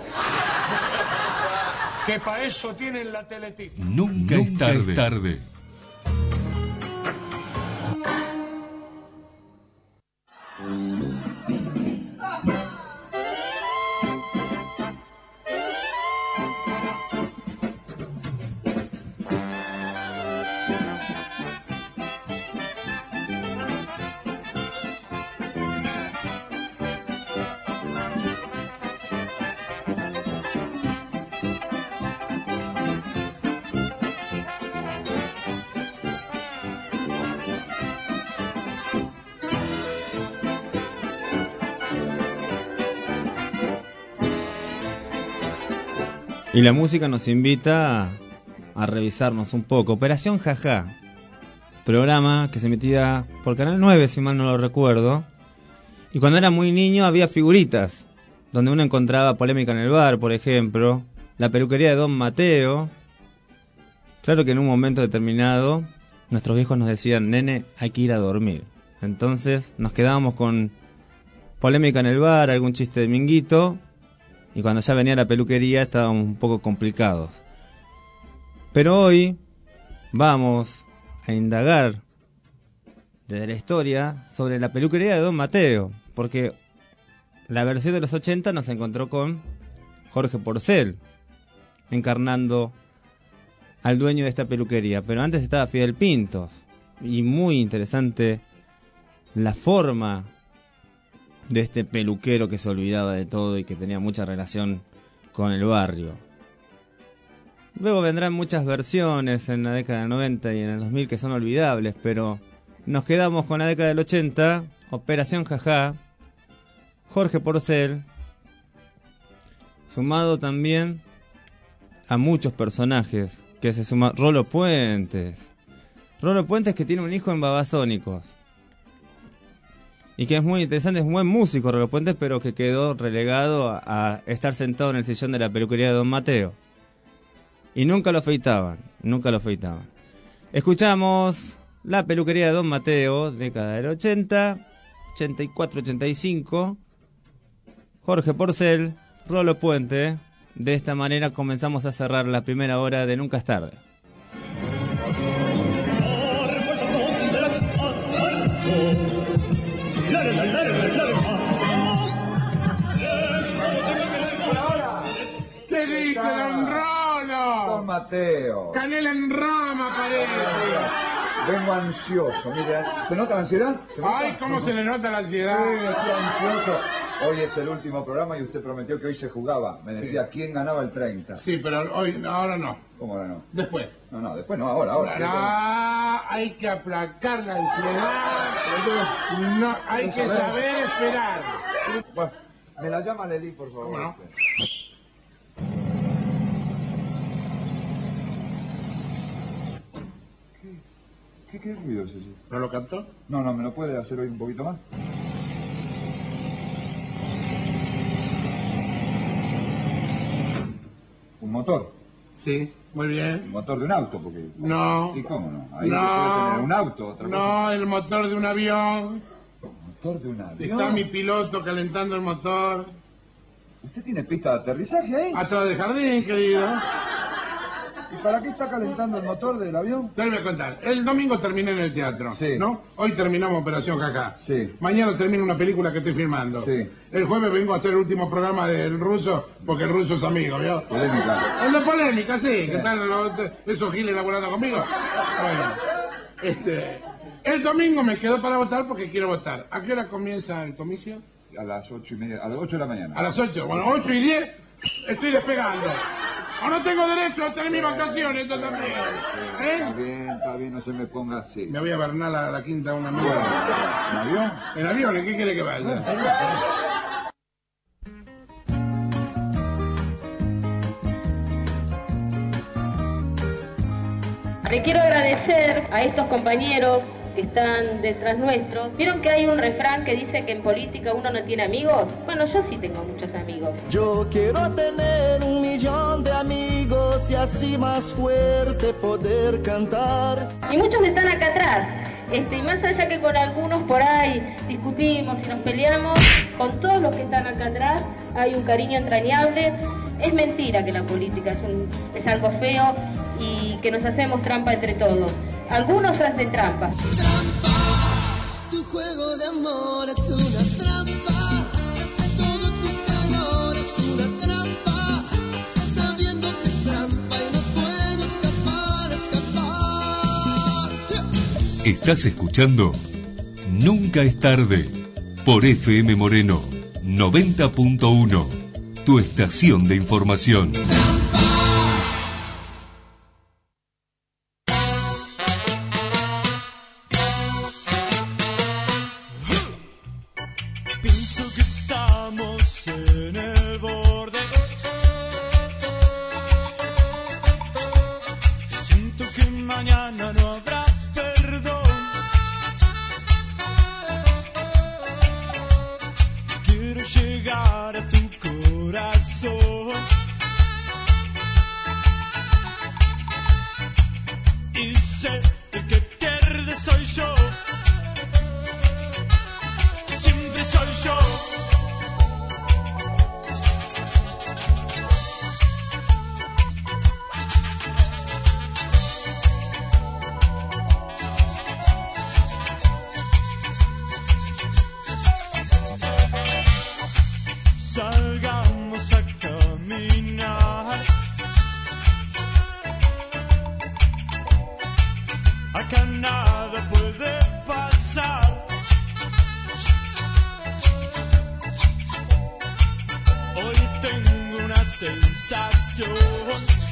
Que para eso tienen la teletip. Nunca, es tarde. tarde. Y la música nos invita a, revisarnos un poco. Operación Jaja, programa que se emitía por Canal 9, si mal no lo recuerdo. Y cuando era muy niño había figuritas, donde uno encontraba polémica en el bar, por ejemplo, la peluquería de Don Mateo. Claro que en un momento determinado nuestros viejos nos decían, nene, hay que ir a dormir. Entonces nos quedábamos con polémica en el bar, algún chiste de minguito, y cuando ya venía la peluquería estábamos un poco complicados. Pero hoy vamos a indagar desde la historia sobre la peluquería de Don Mateo, porque la versión de los 80 nos encontró con Jorge Porcel, encarnando al dueño de esta peluquería. Pero antes estaba Fidel Pintos, y muy interesante la forma de este peluquero que se olvidaba de todo y que tenía mucha relación con el barrio. Luego vendrán muchas versiones en la década del 90 y en el 2000 que son olvidables, pero nos quedamos con la década del 80, Operación Jajá, Jorge Porcel, sumado también a muchos personajes que se suma Rolo Puentes. Rolo Puentes que tiene un hijo en Babasónicos. Y que es muy interesante, es un buen músico Rolo Puentes, pero que quedó relegado a, estar sentado en el sillón de la peluquería de Don Mateo. Y nunca lo afeitaban, nunca lo afeitaban. Escuchamos la peluquería de Don Mateo, década del 80, 84, 85. Jorge Porcel, Rolo Puente. De esta manera comenzamos a cerrar la primera hora de Nunca es tarde. Mateo. Canela en rama parece. Vengo ansioso, mire, ¿se nota la ansiedad? ¿Se nota? Ay, cómo se le nota la ansiedad. Sí, estoy ansioso. Hoy es el último programa y usted prometió que hoy se jugaba. Me decía quién ganaba el 30. Sí, pero hoy, ahora no. ¿Cómo ahora no? Después. No, no, después no, ahora, ahora. Ah, hay que aplacar la ansiedad. No, hay que saber esperar. Bueno, me la llama Leli, por favor. ¿Cómo ¿Qué, qué ruido es ese? ¿No lo cantó? No, no, ¿me lo puede hacer hoy un poquito más? ¿Un motor? Sí, muy bien. ¿Un motor de un auto? Porque... No. ¿Y cómo no? Ahí No. puede tener un auto, otra cosa. No, el motor de un avión. ¿Motor de un avión? Está mi piloto calentando el motor. ¿Usted tiene pista de aterrizaje ahí? Atrás del jardín, querido. ¿Y para qué está calentando el motor del avión? Te voy a contar. El domingo terminé en el teatro, Sí. ¿no? Hoy terminamos Operación Jacá. Sí. Mañana termino una película que estoy filmando. Sí. El jueves vengo a hacer el último programa del ruso, porque el ruso es amigo, ¿vio? Polémica. El de polémica, sí. ¿Qué tal los- esos giles laburando conmigo? Bueno, este... El domingo me quedo para votar porque quiero votar. ¿A qué hora comienza el comicio? A las ocho y media, a las ocho de la mañana. A las 8. Bueno, 8 y 10 estoy despegando. ¿O no tengo derecho a tener mis vacaciones yo también? ¿Eh? Está bien, está bien, no se me ponga así. Me voy a Bernal a la quinta de una amiga. ¿En avión? ¿En avión? ¿En qué quiere que vaya? Le quiero agradecer a estos compañeros que están detrás nuestros. ¿Vieron que hay un refrán que dice que en política uno no tiene amigos? Bueno, yo sí tengo muchos amigos. Yo quiero tener un millón de amigos y así más fuerte poder cantar. Y muchos están acá atrás. Este, y más allá que con algunos por ahí discutimos y nos peleamos, con todos los que están acá atrás hay un cariño entrañable. Es mentira que la política es, un- es algo feo y que nos hacemos trampa entre todos. Algunos hacen trampa. Tu juego de amor es una trampa. Todo tu calor es una trampa. Sabiendo que es trampa y no puedo escapar, escapar. Estás escuchando Nunca es tarde por FM Moreno 90.1, tu estación de información. Sensación.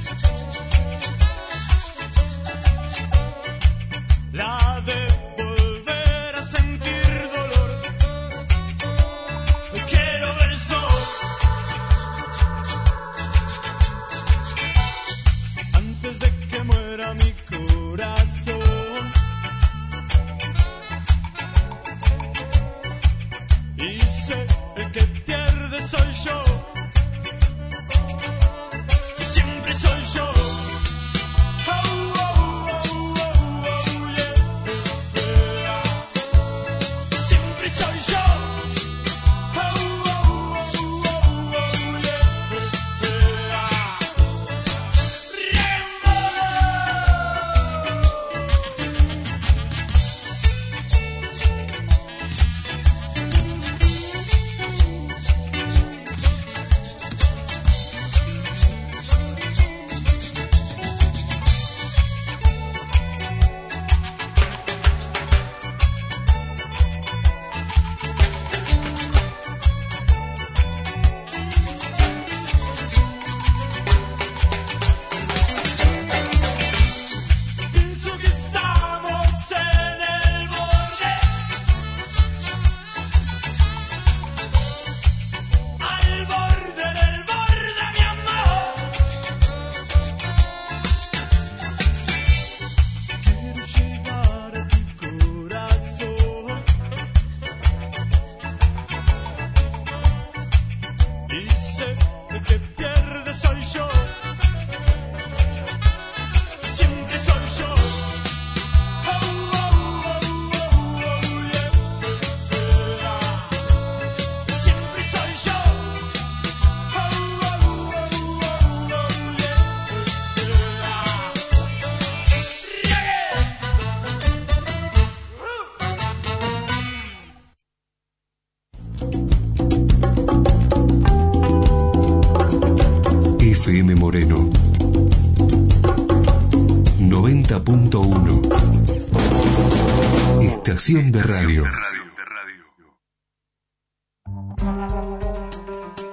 De radio.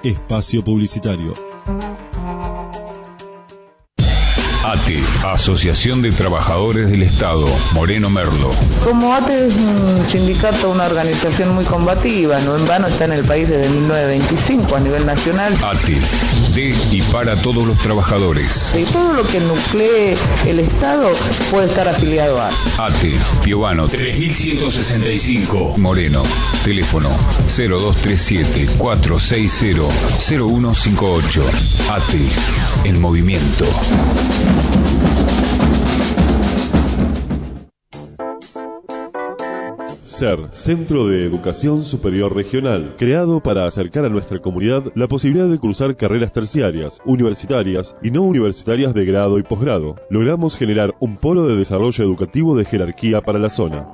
Espacio publicitario. Asociación de Trabajadores del Estado, Moreno Merlo. Como ATE es un sindicato, una organización muy combativa, no en vano está en el país desde 1925 a nivel nacional. ATE, de y para todos los trabajadores. Y todo lo que nuclee el Estado puede estar afiliado a. ATE, Piovano 3165. Moreno, teléfono 0237 460 0158. ATE, el movimiento. CER, Centro de Educación Superior Regional, creado para acercar a nuestra comunidad la posibilidad de cursar carreras terciarias, universitarias y no universitarias de grado y posgrado. Logramos generar un polo de desarrollo educativo de jerarquía para la zona.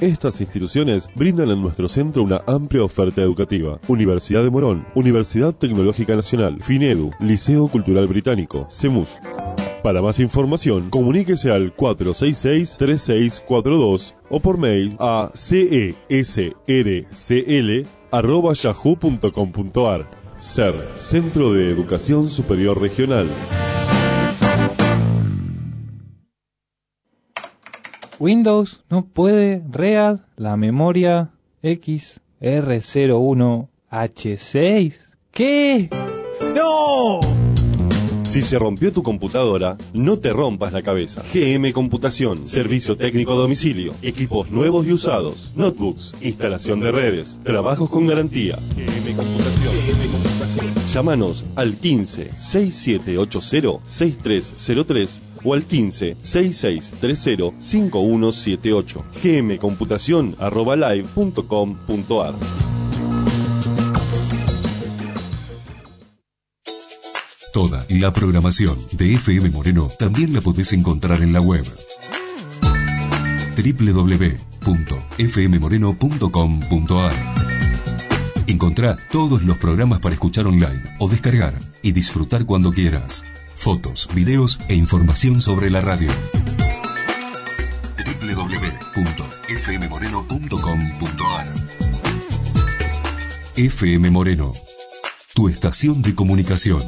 Estas instituciones brindan en nuestro centro una amplia oferta educativa. Universidad de Morón, Universidad Tecnológica Nacional, FINEDU, Liceo Cultural Británico, CEMUS. Para más información, comuníquese al 466-3642 o por mail a cesrcl.yahoo.com.ar. CER, Centro de Educación Superior Regional. Windows no puede READ la memoria XR01H6. ¿Qué? ¡No! Si se rompió tu computadora, no te rompas la cabeza. GM Computación, servicio técnico a domicilio, equipos nuevos y usados, notebooks, instalación de redes, trabajos con garantía. GM Computación. GM Computación. Llámanos al 15 6780 6303 o al 15 6630 5178 gmcomputación.live.com.ar Toda la programación de FM Moreno también la podés encontrar en la web www.fmmoreno.com.ar Encontrá todos los programas para escuchar online o descargar y disfrutar cuando quieras. Fotos, videos e información sobre la radio. www.fmmoreno.com.ar FM Moreno, tu estación de comunicación.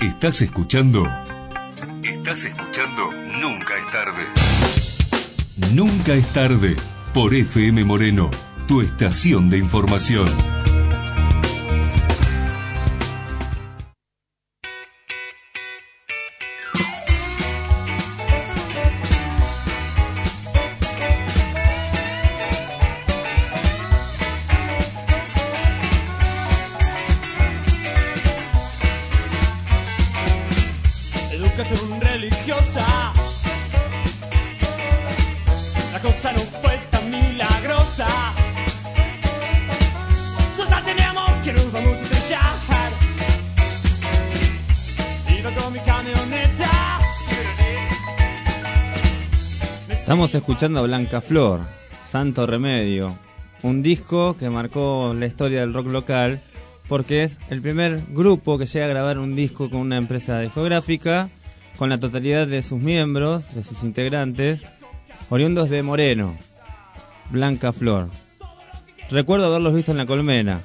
¿Estás escuchando? ¿Estás escuchando? Nunca es tarde. Nunca es tarde. Por FM Moreno, tu estación de información. Escuchando a Blanca Flor, Santo Remedio, un disco que marcó la historia del rock local porque es el primer grupo que llega a grabar un disco con una empresa discográfica con la totalidad de sus miembros, de sus integrantes, oriundos de Moreno, Blanca Flor. Recuerdo haberlos visto en la Colmena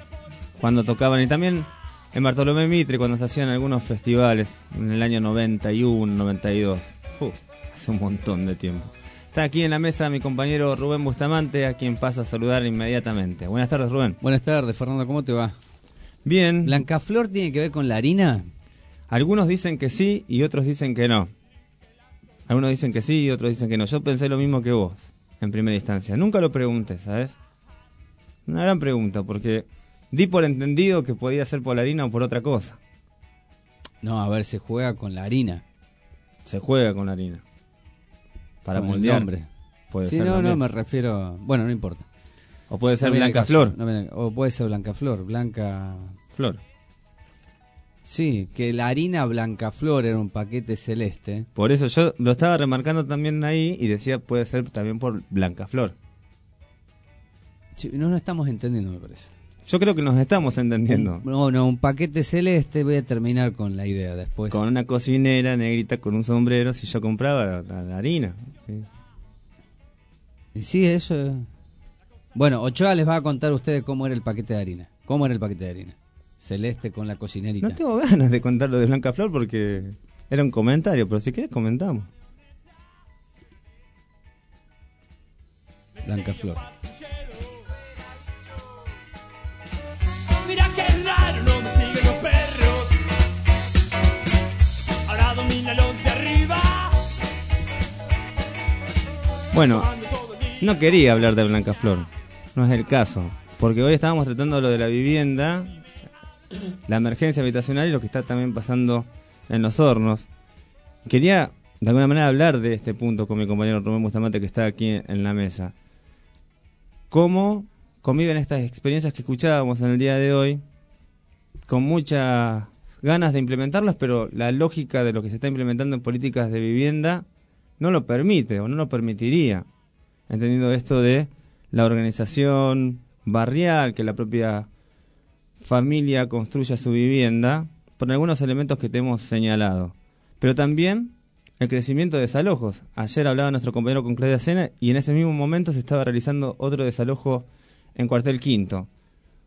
cuando tocaban y también en Bartolomé Mitre cuando se hacían algunos festivales en el año 91, 92. Uf, hace un montón de tiempo. Está aquí en la mesa mi compañero Rubén Bustamante, a quien pasa a saludar inmediatamente. Buenas tardes, Rubén. Buenas tardes, Fernando, ¿cómo te va? Bien. ¿Blancaflor tiene que ver con la harina? Algunos dicen que sí y otros dicen que no. Algunos dicen que sí y otros dicen que no. Yo pensé lo mismo que vos, en primera instancia. Nunca lo pregunté, ¿sabes? Una gran pregunta, porque di por entendido que podía ser por la harina o por otra cosa. No, a ver, se juega con la harina. Se juega con la harina. Para Con el nombre. Puede sí, ser no, no, también. me refiero... Bueno, no importa. O puede ser No Blanca caso, Flor. no viene- o puede ser Blanca Flor, Blanca... Flor. Sí, que la harina Blanca Flor era un paquete celeste. Por eso yo lo estaba remarcando también ahí y decía puede ser también por Blanca Flor. Sí, no nos estamos entendiendo, me parece. Yo creo que nos estamos entendiendo. Un- no, no, un paquete celeste, voy a terminar con la idea después. Con una cocinera negrita con un sombrero, si yo compraba la, la- harina. Sí. Y sí, eso... es- Bueno, Ochoa les va a contar a ustedes cómo era el paquete de harina. ¿Cómo era el paquete de harina? Celeste con la cocinerita. No tengo ganas de contar lo de Blanca Flor porque era un comentario, pero si quieres comentamos. Blanca Flor. Bueno, no quería hablar de Blanca Flor, no es el caso, porque hoy estábamos tratando lo de la vivienda, la emergencia habitacional y lo que está también pasando en los hornos. Quería de alguna manera hablar de este punto con mi compañero Rubén Bustamante que está aquí en la mesa. ¿Cómo conviven estas experiencias que escuchábamos en el día de hoy con muchas ganas de implementarlas, pero la lógica de lo que se está implementando en políticas de vivienda no lo permite o no lo permitiría, entendiendo esto de la organización barrial, que la propia familia construya su vivienda, por algunos elementos que te hemos señalado. Pero también el crecimiento de desalojos. Ayer hablaba nuestro compañero con Claudia Sena y en ese mismo momento se estaba realizando otro desalojo en Cuartel Quinto.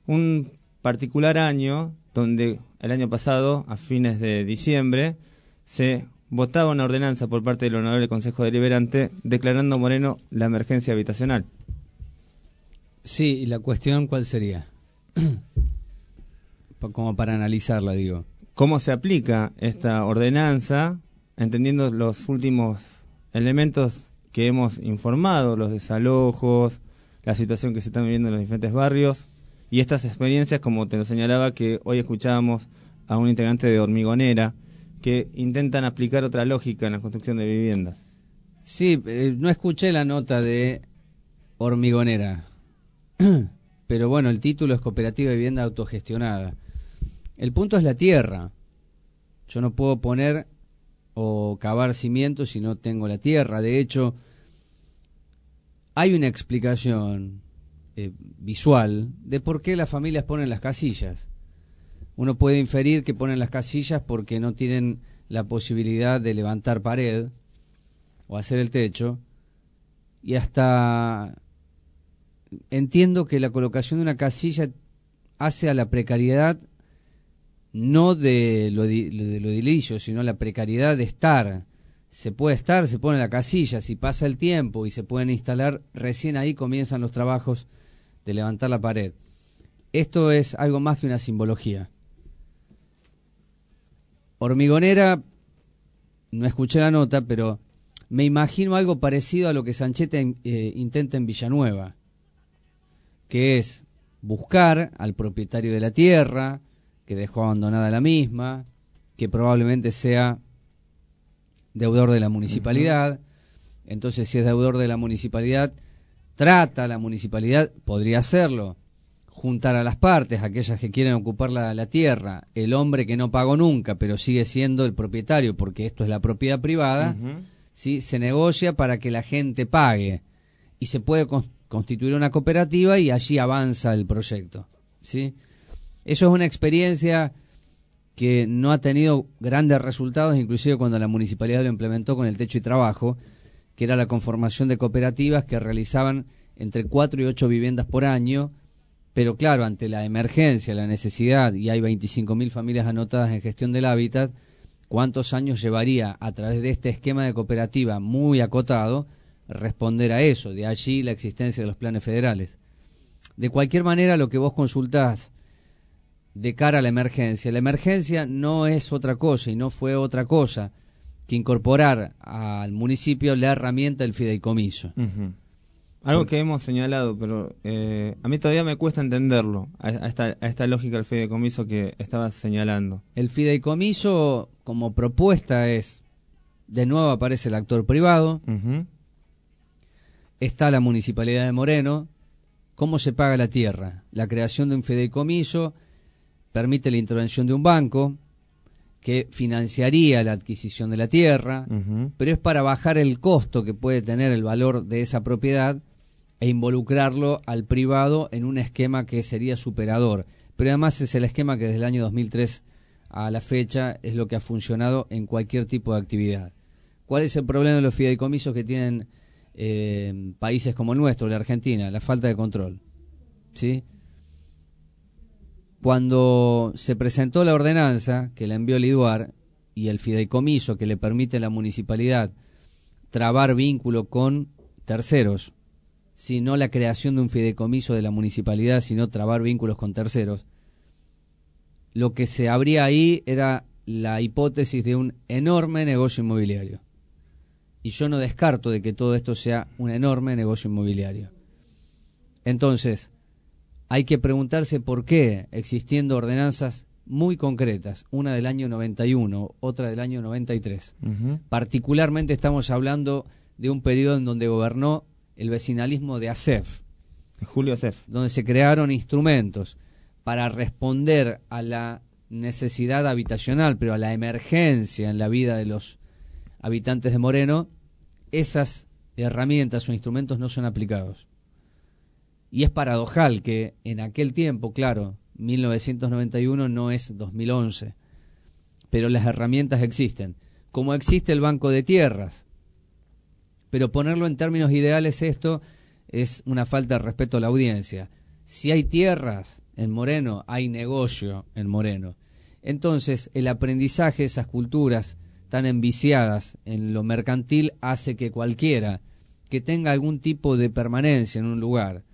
Un particular año donde el año pasado, a fines de diciembre, se votaba una ordenanza por parte del Honorable Consejo Deliberante declarando Moreno la emergencia habitacional. Sí, y la cuestión cuál sería? Como para analizarla, digo. ¿Cómo se aplica esta ordenanza, entendiendo los últimos elementos que hemos informado, los desalojos, la situación que se está viviendo en los diferentes barrios Y estas experiencias, como te lo señalaba, que hoy escuchábamos a un integrante de Hormigonera, que intentan aplicar otra lógica en la construcción de viviendas. Sí, eh, no escuché la nota de Hormigonera. Pero bueno, el título es Cooperativa de Vivienda Autogestionada. El punto es la tierra. Yo no puedo poner o cavar cimientos si no tengo la tierra. De hecho, hay una explicación eh, visual de por qué las familias ponen las casillas. Uno puede inferir que ponen las casillas porque no tienen la posibilidad de levantar pared o hacer el techo. Y hasta entiendo que la colocación de una casilla hace a la precariedad no de lo, de lo edilicio, sino la precariedad de estar. Se puede estar, se pone la casilla, si pasa el tiempo y se pueden instalar, recién ahí comienzan los trabajos de levantar la pared. Esto es algo más que una simbología. Hormigonera, no escuché la nota, pero me imagino algo parecido a lo que Sancheta eh, intenta en Villanueva, que es buscar al propietario de la tierra, que dejó abandonada la misma, que probablemente sea deudor de la municipalidad. Entonces, si es deudor de la municipalidad, trata a la municipalidad, podría hacerlo, juntar a las partes, aquellas que quieren ocupar la, la tierra, el hombre que no pagó nunca, pero sigue siendo el propietario, porque esto es la propiedad privada, ¿sí? se negocia para que la gente pague y se puede cons- constituir una cooperativa y allí avanza el proyecto. ¿sí? Eso es una experiencia que no ha tenido grandes resultados, inclusive cuando la municipalidad lo implementó con el techo y trabajo, que era la conformación de cooperativas que realizaban entre cuatro y ocho viviendas por año, pero claro, ante la emergencia, la necesidad, y hay 25.000 familias anotadas en gestión del hábitat, ¿cuántos años llevaría a través de este esquema de cooperativa muy acotado responder a eso? De allí la existencia de los planes federales. De cualquier manera, lo que vos consultás de cara a la emergencia, la emergencia no es otra cosa y no fue otra cosa que incorporar al municipio la herramienta del fideicomiso. Algo que hemos señalado, pero eh, a mí todavía me cuesta entenderlo, a, a esta, a esta lógica del fideicomiso que estabas señalando. El fideicomiso como propuesta es, de nuevo aparece el actor privado, está la municipalidad de Moreno, ¿cómo se paga la tierra? La creación de un fideicomiso permite la intervención de un banco que financiaría la adquisición de la tierra, pero es para bajar el costo que puede tener el valor de esa propiedad e involucrarlo al privado en un esquema que sería superador. Pero además es el esquema que desde el año 2003 a la fecha es lo que ha funcionado en cualquier tipo de actividad. ¿Cuál es el problema de los fideicomisos que tienen eh, países como el nuestro, la Argentina? La falta de control. ¿Sí? Cuando se presentó la ordenanza que la envió el IDUAR y el fideicomiso que le permite a la municipalidad trabar vínculo con terceros, si no la creación de un fideicomiso de la municipalidad, sino trabar vínculos con terceros, lo que se abría ahí era la hipótesis de un enorme negocio inmobiliario. Y yo no descarto de que todo esto sea un enorme negocio inmobiliario. Entonces, hay que preguntarse por qué, existiendo ordenanzas muy concretas, una del año 91, otra del año 93. Particularmente estamos hablando de un periodo en donde gobernó el vecinalismo de ASEF. Julio ASEF. Donde se crearon instrumentos para responder a la necesidad habitacional, pero a la emergencia en la vida de los habitantes de Moreno, esas herramientas o instrumentos no son aplicados. Y es paradojal que en aquel tiempo, claro, 1991 no es 2011, pero las herramientas existen. Como existe el Banco de Tierras, pero ponerlo en términos ideales esto es una falta de respeto a la audiencia. Si hay tierras en Moreno, hay negocio en Moreno. Entonces, el aprendizaje de esas culturas tan enviciadas en lo mercantil hace que cualquiera que tenga algún tipo de permanencia en un lugar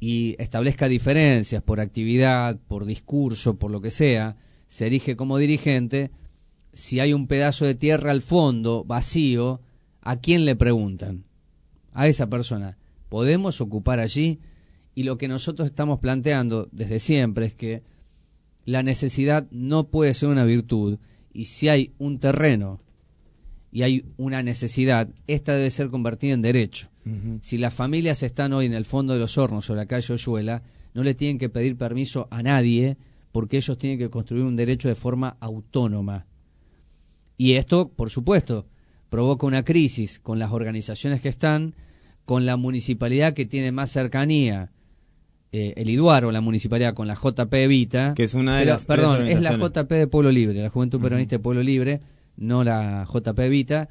y establezca diferencias por actividad, por discurso, por lo que sea, se erige como dirigente, si hay un pedazo de tierra al fondo, vacío, ¿a quién le preguntan? A esa persona. ¿Podemos ocupar allí? Y lo que nosotros estamos planteando desde siempre es que la necesidad no puede ser una virtud y si hay un terreno y hay una necesidad, esta debe ser convertida en derecho. Si las familias están hoy en el fondo de los hornos o la calle Oyuela, no le tienen que pedir permiso a nadie porque ellos tienen que construir un derecho de forma autónoma. Y esto, por supuesto, provoca una crisis con las organizaciones que están, con la municipalidad que tiene más cercanía, eh, el Iduaro, la municipalidad, con la JP Evita. Que es una de Pero, las Perdón, es la. JP de Pueblo Libre, la Juventud Peronista de Pueblo Libre, no la JP Evita.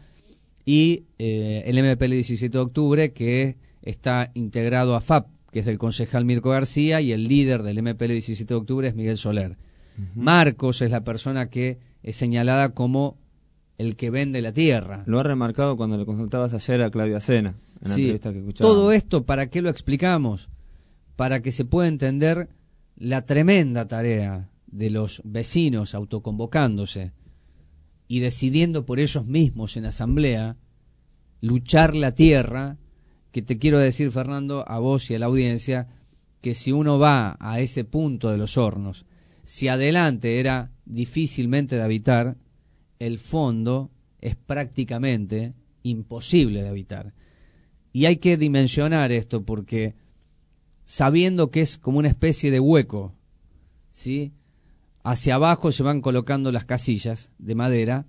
Y eh, el MPL 17 de octubre, que está integrado a FAP, que es del concejal Mirko García, y el líder del MPL 17 de octubre es Miguel Soler. Marcos es la persona que es señalada como el que vende la tierra. Lo ha remarcado cuando le consultabas ayer a Claudia Sena, en la Sí. entrevista que escuchábamos. Todo esto, ¿para qué lo explicamos? Para que se pueda entender la tremenda tarea de los vecinos autoconvocándose y decidiendo por ellos mismos en asamblea luchar la tierra, que te quiero decir, Fernando, a vos y a la audiencia, que si uno va a ese punto de los hornos, si adelante era difícilmente de habitar, el fondo es prácticamente imposible de habitar. Y hay que dimensionar esto porque sabiendo que es como una especie de hueco, ¿sí? Hacia abajo se van colocando las casillas de madera.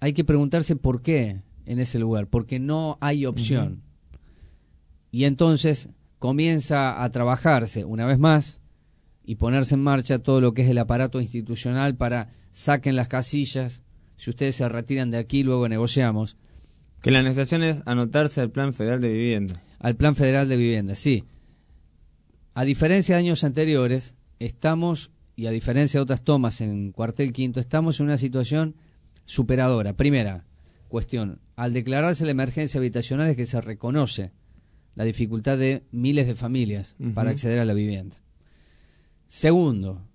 Hay que preguntarse por qué en ese lugar, porque no hay opción. Y entonces comienza a trabajarse una vez más y ponerse en marcha todo lo que es el aparato institucional para saquen las casillas, si ustedes se retiran de aquí luego negociamos. Que la negociación es anotarse al Plan Federal de Vivienda. Al Plan Federal de Vivienda, sí. A diferencia de años anteriores, estamos, y a diferencia de otras tomas en cuartel quinto, estamos en una situación superadora. Primera cuestión, al declararse la emergencia habitacional es que se reconoce la dificultad de miles de familias para acceder a la vivienda. Segundo,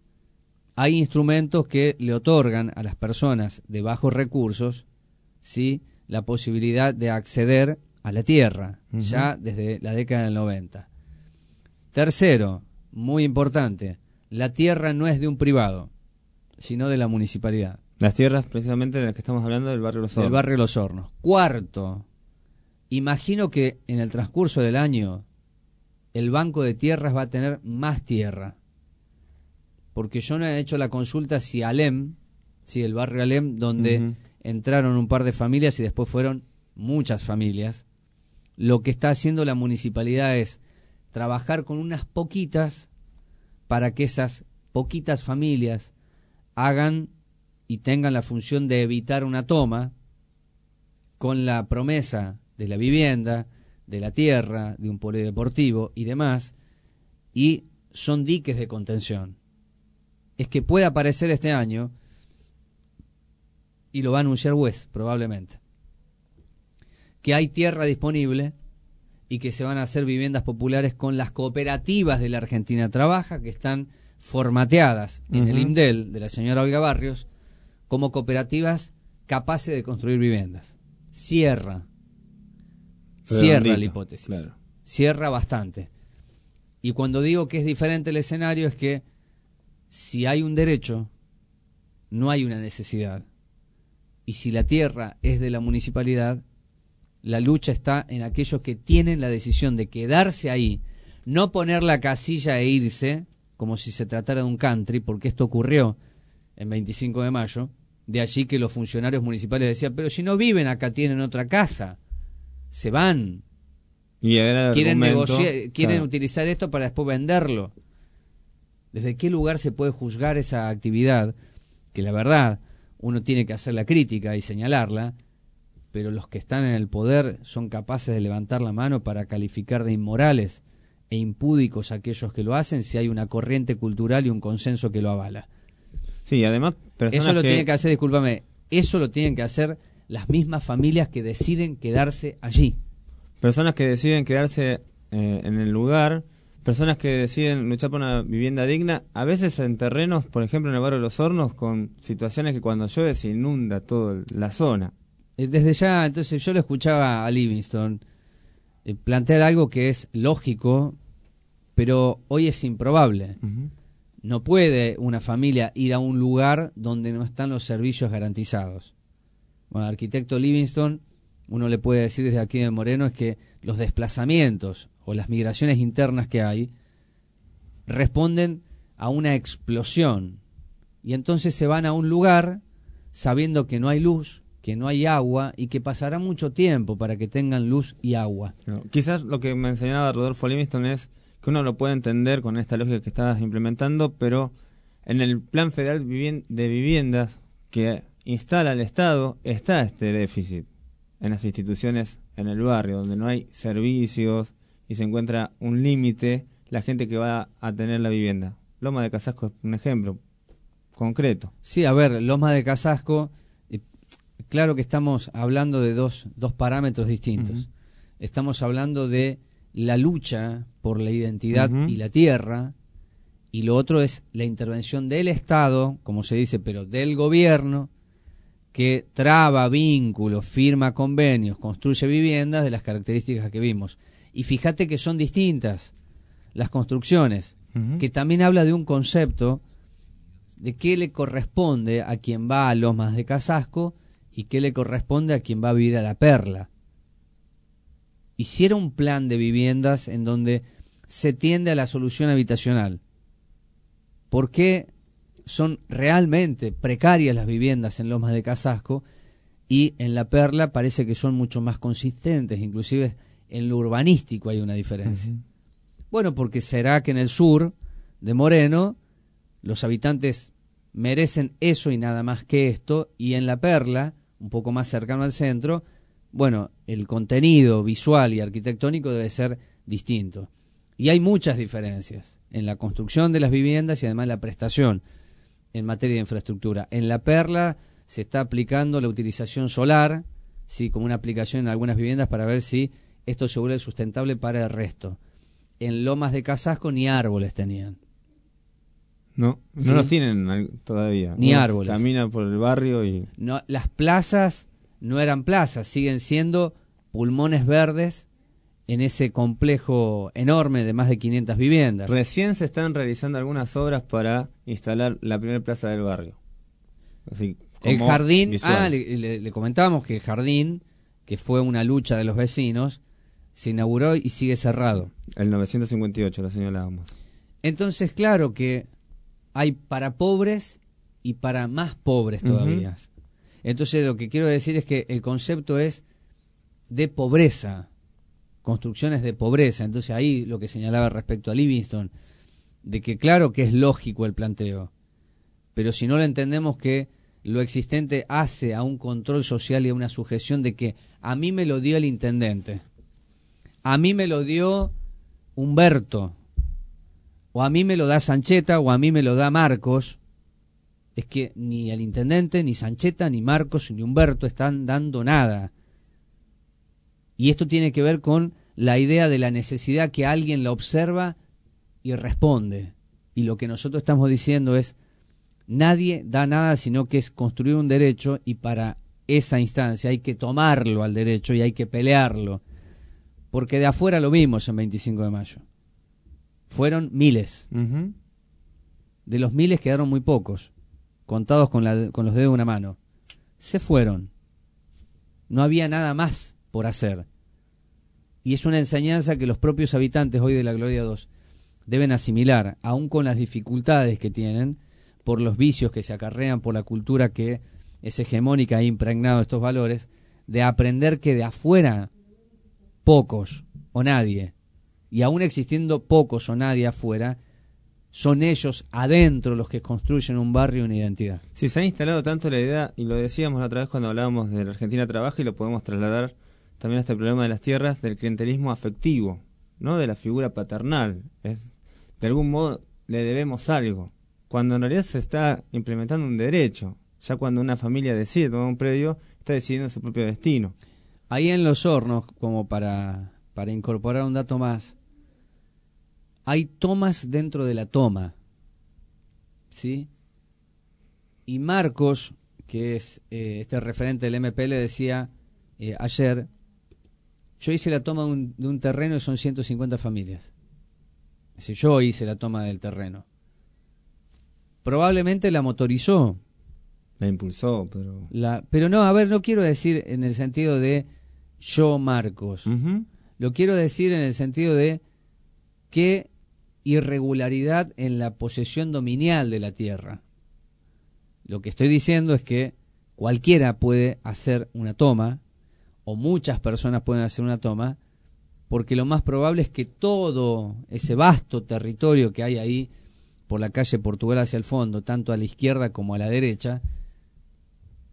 hay instrumentos que le otorgan a las personas de bajos recursos ¿sí? la posibilidad de acceder a la tierra, ya desde la década del 90. Tercero, muy importante, la tierra no es de un privado, sino de la municipalidad. Las tierras precisamente de las que estamos hablando del barrio Los Del Hornos. barrio Los Hornos. Cuarto, imagino que en el transcurso del año el Banco de Tierras va a tener más tierra. Porque yo no he hecho la consulta si Alem, si el barrio Alem, donde entraron un par de familias y después fueron muchas familias, lo que está haciendo la municipalidad es trabajar con unas poquitas para que esas poquitas familias hagan y tengan la función de evitar una toma con la promesa de la vivienda, de la tierra, de un polideportivo y demás, y son diques de contención. Es que puede aparecer este año, y lo va a anunciar Wes probablemente, que hay tierra disponible y que se van a hacer viviendas populares con las cooperativas de la Argentina Trabaja, que están formateadas en el Ujú. IMDEL de la señora Olga Barrios, como cooperativas capaces de construir viviendas. Cierra. Cierra la hipótesis. claro. Cierra bastante. Y cuando digo que es diferente el escenario es que si hay un derecho, no hay una necesidad. Y si la tierra es de la municipalidad, la lucha está en aquellos que tienen la decisión de quedarse ahí, no poner la casilla e irse, como si se tratara de un country, porque esto ocurrió en 25 de mayo, de allí que los funcionarios municipales decían, pero si no viven acá, tienen otra casa, se van, Y quieren negociar, quieren claro. utilizar esto para después venderlo. ¿Desde qué lugar se puede juzgar esa actividad? Que la verdad, uno tiene que hacer la crítica y señalarla, pero los que están en el poder son capaces de levantar la mano para calificar de inmorales e impúdicos a aquellos que lo hacen si hay una corriente cultural y un consenso que lo avala. Sí, además personas Eso lo que- tienen que hacer, discúlpame, eso lo tienen que hacer las mismas familias que deciden quedarse allí. personas que deciden quedarse eh, en el lugar, personas que deciden luchar por una vivienda digna, a veces en terrenos, por ejemplo en el barrio de Los Hornos, con situaciones que cuando llueve se inunda toda la zona. Eh, Desde ya, entonces yo lo escuchaba a Livingston eh, plantear algo que es lógico pero hoy es improbable. No puede una familia ir a un lugar donde no están los servicios garantizados. Bueno, al arquitecto Livingston, uno le puede decir desde aquí de Moreno, es que los desplazamientos o las migraciones internas que hay responden a una explosión. Y entonces se van a un lugar sabiendo que no hay luz, que no hay agua y que pasará mucho tiempo para que tengan luz y agua. Quizás lo que me enseñaba Rodolfo Livingston es que uno lo puede entender con esta lógica que estabas implementando, pero en el plan federal de viviendas que instala el Estado está este déficit en las instituciones en el barrio, donde no hay servicios y se encuentra un límite la gente que va a tener la vivienda. Loma de Casasco es un ejemplo concreto. Sí, a ver, Loma de Casasco, eh, claro que estamos hablando de dos, dos parámetros distintos. Estamos hablando de la lucha por la identidad y la tierra, y lo otro es la intervención del Estado, como se dice, pero del gobierno, que traba vínculos, firma convenios, construye viviendas de las características que vimos. Y fíjate que son distintas las construcciones, que también habla de un concepto de qué le corresponde a quien va a Lomas de Casasco y qué le corresponde a quien va a vivir a La Perla. Hiciera un plan de viviendas en donde se tiende a la solución habitacional. ¿Por qué son realmente precarias las viviendas en Lomas de Casasco y en La Perla parece que son mucho más consistentes, inclusive en lo urbanístico hay una diferencia? Bueno, porque será que en el sur de Moreno los habitantes merecen eso y nada más que esto, y en La Perla, un poco más cercano al centro, bueno, el contenido visual y arquitectónico debe ser distinto. Y hay muchas diferencias en la construcción de las viviendas y además la prestación en materia de infraestructura. En La Perla se está aplicando la utilización solar, sí, como una aplicación en algunas viviendas para ver si esto se vuelve sustentable para el resto. En Lomas de Casasco ni árboles tenían. No, no Sí. los tienen todavía. Ni Uno árboles. Camina por el barrio y No, las plazas no eran plazas, siguen siendo pulmones verdes en ese complejo enorme de más de 500 viviendas. Recién se están realizando algunas obras para instalar la primera plaza del barrio. Así, el jardín, visual. ah, le, le- le comentamos que el jardín, que fue una lucha de los vecinos, se inauguró y sigue cerrado. El 958 lo señalábamos. Entonces, claro que hay para pobres y para más pobres todavía. Entonces, lo que quiero decir es que el concepto es de pobreza, construcciones de pobreza. Entonces, ahí lo que señalaba respecto a Livingston, de que claro que es lógico el planteo, pero si no lo entendemos que lo existente hace a un control social y a una sujeción de que a mí me lo dio el intendente, a mí me lo dio Humberto, o a mí me lo da Sancheta o a mí me lo da Marcos, es que ni el intendente, ni Sancheta, ni Marcos, ni Humberto están dando nada. Y esto tiene que ver con la idea de la necesidad que alguien la observa y responde. Y lo que nosotros estamos diciendo es, nadie da nada sino que es construir un derecho y para esa instancia hay que tomarlo al derecho y hay que pelearlo. Porque de afuera lo vimos en 25 de mayo. Fueron miles. De los miles quedaron muy pocos, contados con, la- con los dedos de una mano. Se fueron. No había nada más por hacer. Y es una enseñanza que los propios habitantes hoy de la Gloria 2 deben asimilar, aun con las dificultades que tienen, por los vicios que se acarrean, por la cultura que es hegemónica e impregnado de estos valores, de aprender que de afuera pocos o nadie, y aún existiendo pocos o nadie afuera, son ellos adentro los que construyen un barrio y una identidad. Si se ha instalado tanto la idea, y lo decíamos la otra vez cuando hablábamos de la Argentina Trabaja, y lo podemos trasladar también a este problema de las tierras, del clientelismo afectivo, ¿no? De la figura paternal. De algún modo le debemos algo, cuando en realidad se está implementando un derecho. Ya cuando una familia decide tomar un predio, está decidiendo su propio destino. Ahí en los hornos, como para, para incorporar un dato más, hay tomas dentro de la toma. ¿Sí? Y Marcos, que es eh, este referente del MPL, decía eh, ayer, yo hice la toma de un, de un terreno y son 150 familias. Es decir, yo hice la toma del terreno. Probablemente la motorizó. La impulsó, pero... La, pero no, a ver, no quiero decir en el sentido de yo, Marcos. Lo quiero decir en el sentido de qué irregularidad en la posesión dominial de la tierra. Lo que estoy diciendo es que cualquiera puede hacer una toma, o muchas personas pueden hacer una toma, porque lo más probable es que todo ese vasto territorio que hay ahí por la calle Portugal hacia el fondo, tanto a la izquierda como a la derecha,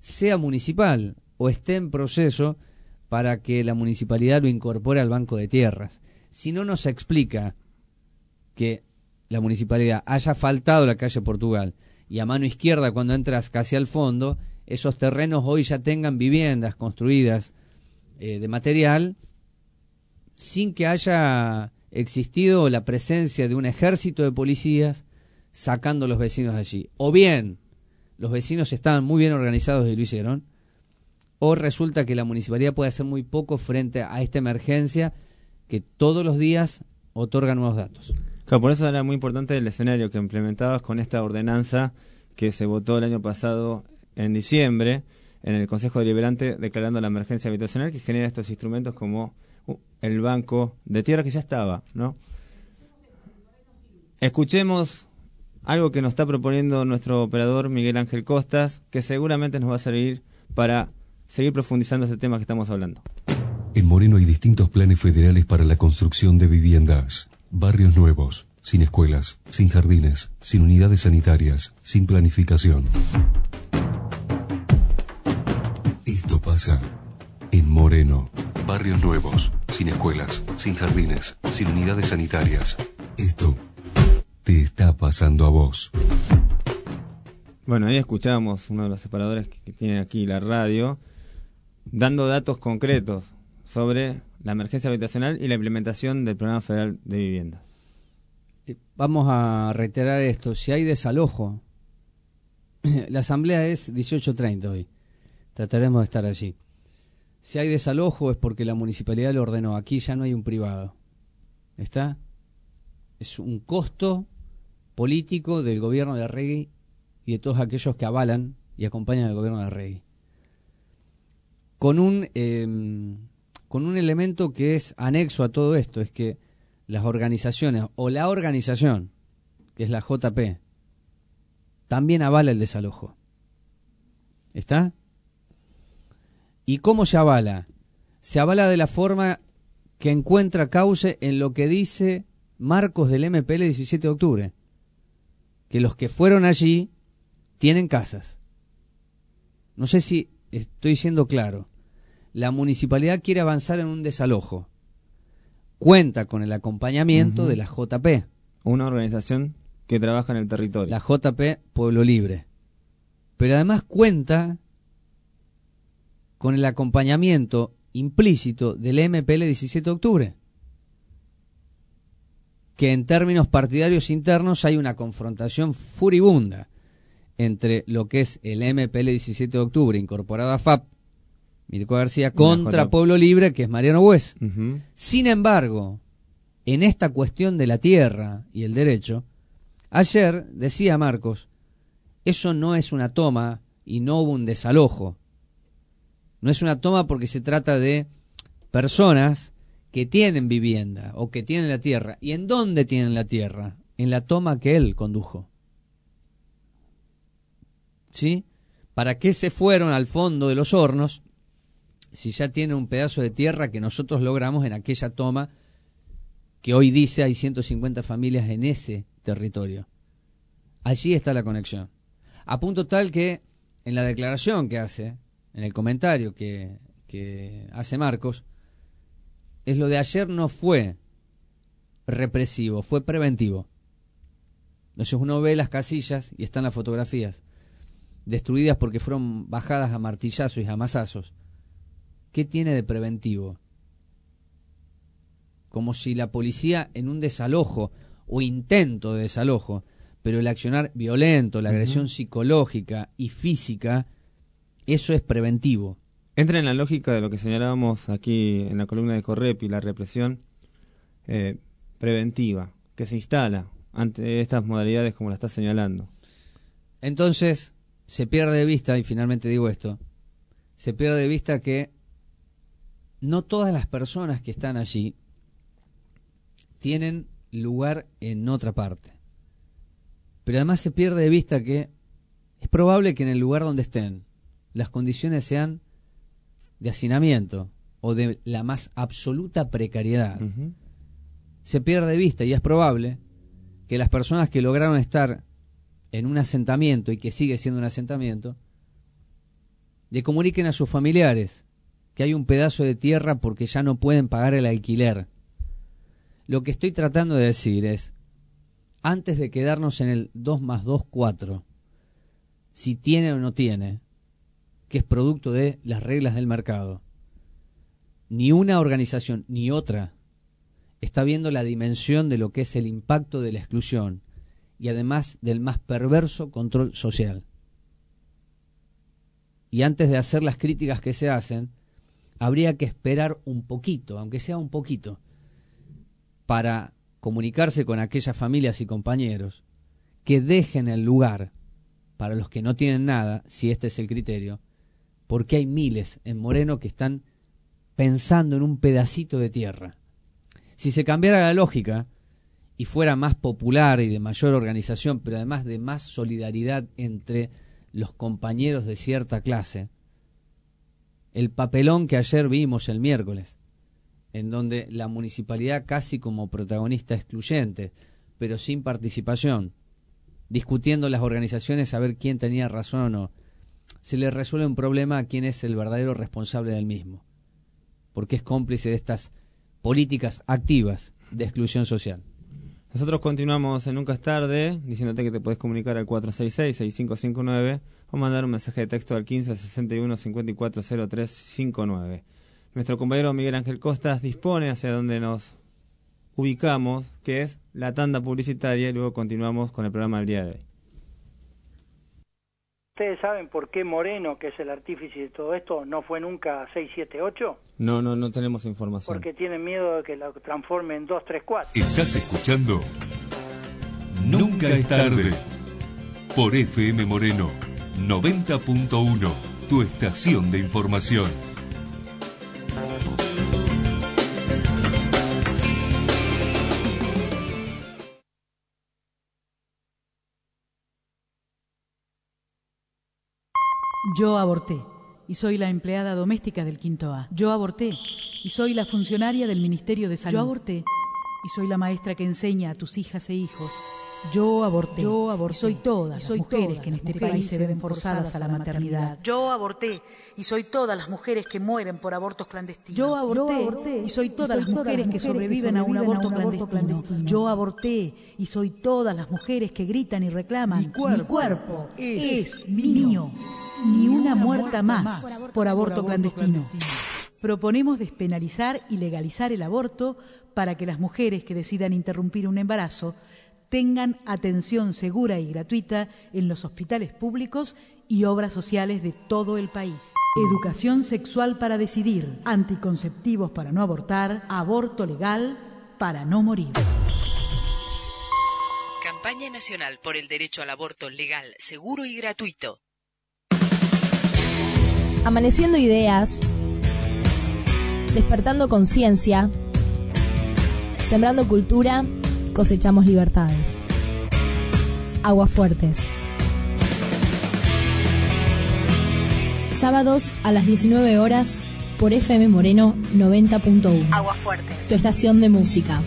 sea municipal o esté en proceso para que la municipalidad lo incorpore al Banco de Tierras. Si no nos explica que la municipalidad haya faltado la calle Portugal y a mano izquierda cuando entras casi al fondo, esos terrenos hoy ya tengan viviendas construidas eh, de material sin que haya existido la presencia de un ejército de policías sacando a los vecinos de allí. O bien los vecinos estaban muy bien organizados y lo hicieron, o resulta que la municipalidad puede hacer muy poco frente a esta emergencia que todos los días otorga nuevos datos. Por eso era muy importante el escenario que implementabas con esta ordenanza que se votó el año pasado en diciembre en el Consejo Deliberante declarando la emergencia habitacional que genera estos instrumentos como uh, el Banco de Tierra que ya estaba, ¿no? Escuchemos algo que nos está proponiendo nuestro operador Miguel Ángel Costas, que seguramente nos va a servir para seguir profundizando este tema que estamos hablando. En Moreno hay distintos planes federales para la construcción de viviendas, barrios nuevos, sin escuelas, sin jardines, sin unidades sanitarias, sin planificación. Esto pasa en Moreno. Barrios nuevos, sin escuelas, sin jardines, sin unidades sanitarias. Esto te está pasando a vos. Bueno, ahí escuchamos uno de los separadores que tiene aquí la radio, dando datos concretos sobre la emergencia habitacional y la implementación del Programa Federal de Vivienda. Eh, Vamos a reiterar esto. Si hay desalojo, la asamblea es 18.30 hoy. Trataremos de estar allí. Si hay desalojo es porque la municipalidad lo ordenó. Aquí ya no hay un privado. ¿Está? Es un costo político del gobierno de Arregui y de todos aquellos que avalan y acompañan al gobierno de Arregui. Con un, eh, con un elemento que es anexo a todo esto, es que las organizaciones o la organización, que es la JP, también avala el desalojo. ¿Está? ¿Y cómo se avala? Se avala de la forma que encuentra cauce en lo que dice Marcos del MPL 17 de octubre, que los que fueron allí tienen casas. No sé si estoy siendo claro. La municipalidad quiere avanzar en un desalojo. Cuenta con el acompañamiento de la JP. Una organización que trabaja en el territorio. La JP Pueblo Libre. Pero además cuenta con el acompañamiento implícito del MPL 17 de octubre. Que en términos partidarios internos hay una confrontación furibunda entre lo que es el MPL 17 de octubre incorporado a FAP, Mirko García, contra. Pueblo Libre, que es Mariano. Ujú. Sin embargo, en esta cuestión de la tierra y el derecho, ayer decía Marcos, eso no es una toma y no hubo un desalojo. No es una toma porque se trata de personas que tienen vivienda o que tienen la tierra. ¿Y en dónde tienen la tierra? En la toma que él condujo. ¿Sí? ¿Para qué se fueron al fondo de los hornos si ya tienen un pedazo de tierra que nosotros logramos en aquella toma que hoy dice hay 150 familias en ese territorio? Allí está la conexión. A punto tal que en la declaración que hace, en el comentario que, que hace Marcos, es lo de ayer no fue represivo, fue preventivo. Entonces uno ve las casillas y están las fotografías destruidas porque fueron bajadas a martillazos y jamazazos. ¿Qué tiene de preventivo? Como si la policía en un desalojo o intento de desalojo, pero el accionar violento, la agresión psicológica y física, eso es preventivo. Entra en la lógica de lo que señalábamos aquí en la columna de Correpi, la represión eh, preventiva, que se instala ante estas modalidades como la está señalando. Entonces, se pierde de vista, y finalmente digo esto, se pierde de vista que no todas las personas que están allí tienen lugar en otra parte. Pero además se pierde de vista que es probable que en el lugar donde estén las condiciones sean de hacinamiento o de la más absoluta precariedad. Se pierde de vista y es probable que las personas que lograron estar en un asentamiento y que sigue siendo un asentamiento, le comuniquen a sus familiares que hay un pedazo de tierra porque ya no pueden pagar el alquiler. Lo que estoy tratando de decir es, antes de quedarnos en el 2 más 2, 4, si tiene o no tiene, que es producto de las reglas del mercado, ni una organización ni otra está viendo la dimensión de lo que es el impacto de la exclusión y además del más perverso control social. Y antes de hacer las críticas que se hacen, habría que esperar un poquito, aunque sea un poquito, para comunicarse con aquellas familias y compañeros que dejen el lugar para los que no tienen nada, si este es el criterio, porque hay miles en Moreno que están pensando en un pedacito de tierra. Si se cambiara la lógica y fuera más popular y de mayor organización, pero además de más solidaridad entre los compañeros de cierta clase, el papelón que ayer vimos el miércoles, en donde la municipalidad casi como protagonista excluyente, pero sin participación, discutiendo las organizaciones a ver quién tenía razón o no, se le resuelve un problema a quién es el verdadero responsable del mismo, porque es cómplice de estas políticas activas de exclusión social. Nosotros continuamos en Nunca es tarde, diciéndote que te puedes comunicar al 466-6559 o mandar un mensaje de texto al 1561-540359. Nuestro compañero Miguel Ángel Costas dispone hacia donde nos ubicamos, que es la tanda publicitaria, y luego continuamos con el programa del día de hoy. ¿Ustedes saben por qué Moreno, que es el artífice de todo esto, no fue nunca 678? No, no, no tenemos información. Porque tienen miedo de que lo transforme en 234. Estás escuchando Nunca es tarde por FM Moreno 90.1, tu estación de información. Yo aborté y soy la empleada doméstica del quinto A. Yo aborté y soy la funcionaria del Ministerio de Salud. Yo aborté y soy la maestra que enseña a tus hijas e hijos. Yo aborté. Yo aborté. Y soy todas las mujeres que en este país se ven forzadas a la maternidad. Yo aborté y soy todas las mujeres que mueren por abortos clandestinos. Yo aborté, y soy todas las mujeres que sobreviven a un aborto clandestino. Yo aborté y soy todas las mujeres que gritan y reclaman. Mi cuerpo, es, mío. Ni una muerta más por aborto clandestino. Proponemos despenalizar y legalizar el aborto para que las mujeres que decidan interrumpir un embarazo tengan atención segura y gratuita en los hospitales públicos y obras sociales de todo el país. Educación sexual para decidir, anticonceptivos para no abortar, aborto legal para no morir. Campaña Nacional por el Derecho al Aborto Legal, Seguro y Gratuito. Amaneciendo ideas, despertando conciencia, sembrando cultura, cosechamos libertades. Aguas Fuertes. Sábados a las 19 horas por FM Moreno 90.1. Aguas Fuertes. Tu estación de música.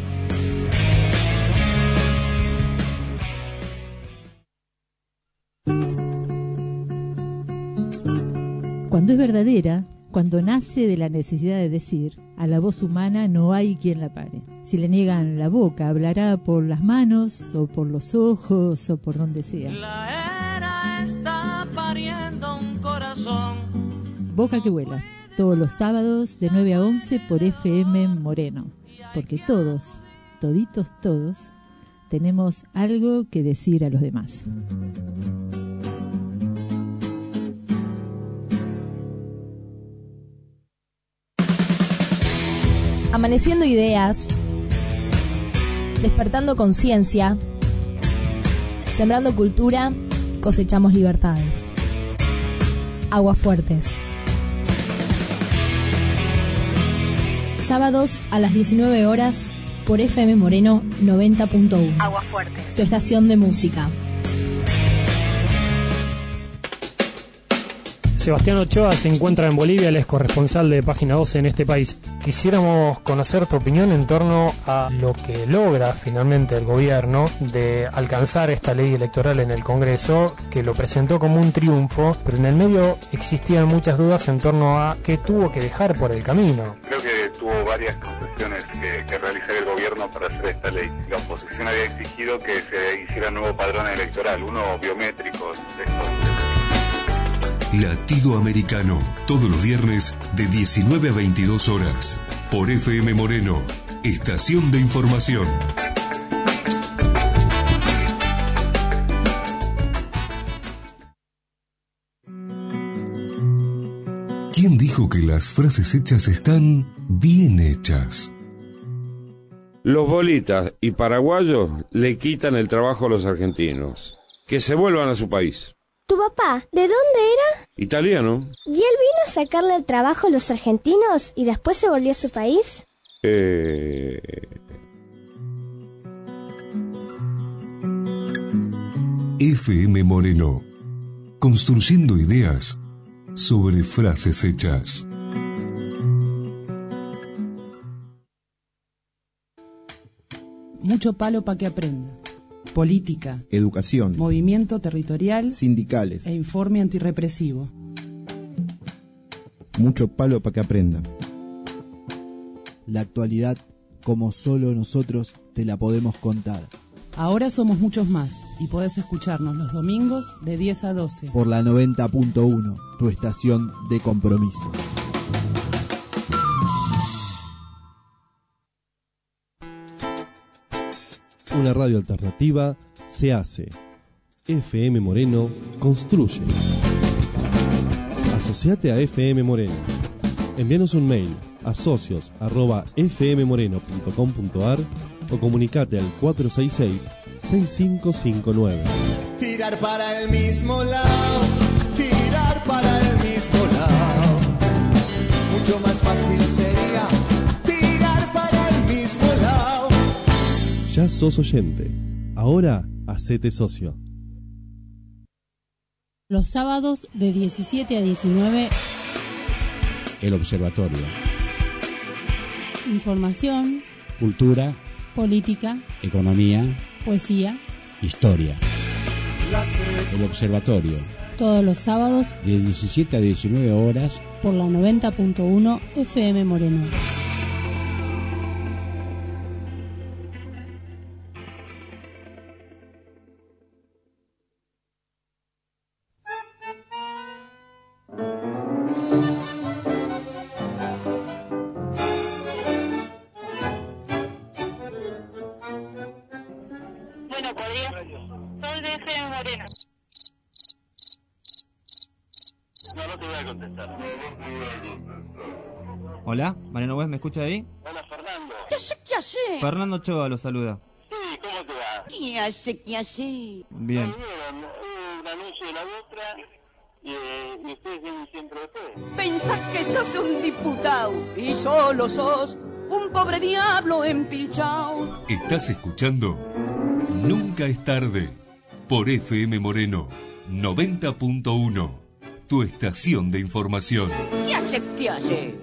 Cuando es verdadera, cuando nace de la necesidad de decir, a la voz humana no hay quien la pare. Si le niegan la boca, hablará por las manos o por los ojos o por donde sea. La era está pariendo un corazón. Boca que vuela, todos los sábados de 9 a 11 por FM Moreno. Porque todos, toditos todos, tenemos algo que decir a los demás. Amaneciendo ideas, Despertando conciencia, sembrando cultura, cosechamos libertades. Aguas Fuertes. Sábados a las 19 horas por FM Moreno 90.1. Aguas Fuertes. Tu estación de música. Sebastián Ochoa se encuentra en Bolivia, él es corresponsal de Página 12 en este país. Quisiéramos conocer tu opinión en torno a lo que logra finalmente el gobierno de alcanzar esta ley electoral en el Congreso, que lo presentó como un triunfo, pero en el medio existían muchas dudas en torno a qué tuvo que dejar por el camino. Creo que tuvo varias concesiones que, realizar el gobierno para hacer esta ley. La oposición había exigido que se hiciera un nuevo padrón electoral, uno biométrico. de. Latido Americano, todos los viernes de 19 a 22 horas, por FM Moreno, estación de información. ¿Quién dijo que las frases hechas están bien hechas? Los bolitas y paraguayos le quitan el trabajo a los argentinos. Que se vuelvan a su país. ¿Tu papá, de dónde era? Italiano. ¿Y él vino a sacarle el trabajo a los argentinos y después se volvió a su país? Eh... FM Moreno, construyendo ideas sobre frases hechas. Mucho palo para que aprenda. Política, Educación. movimiento territorial Sindicales. e informe antirrepresivo. Mucho palo para que aprenda. La actualidad, como solo nosotros te la podemos contar. Ahora somos muchos más y podés escucharnos los domingos de 10 a 12. Por la 90.1, tu estación de compromiso. Una radio alternativa se hace. FM Moreno construye. Asociate a FM Moreno. Envíanos un mail a socios arroba fmmoreno.com.ar o comunicate al 466-6559. Tirar para el mismo lado, tirar para el mismo lado. Mucho más fácil sería Ya sos oyente. Ahora hacete socio. Los sábados de 17 a 19, El Observatorio. información, Cultura, política, economía, poesía, historia. El Observatorio. todos los sábados De 17 a 19 horas. por la 90.1 FM Moreno. Hola, Mariano West, ¿me escucha ahí? Hola, Fernando. ¿Qué hace? ¿Qué hace? Fernando Ochoa lo saluda. Sí, ¿cómo te va? ¿Qué hace? ¿Qué hace? Bien. Un anuncio de la otra y, eh, y ustedes vienen siempre después. Pensás que sos un diputado y solo sos un pobre diablo empilchao. Estás escuchando Nunca es tarde por FM Moreno 90.1, tu estación de información. ¿Qué hace? ¿Qué hace?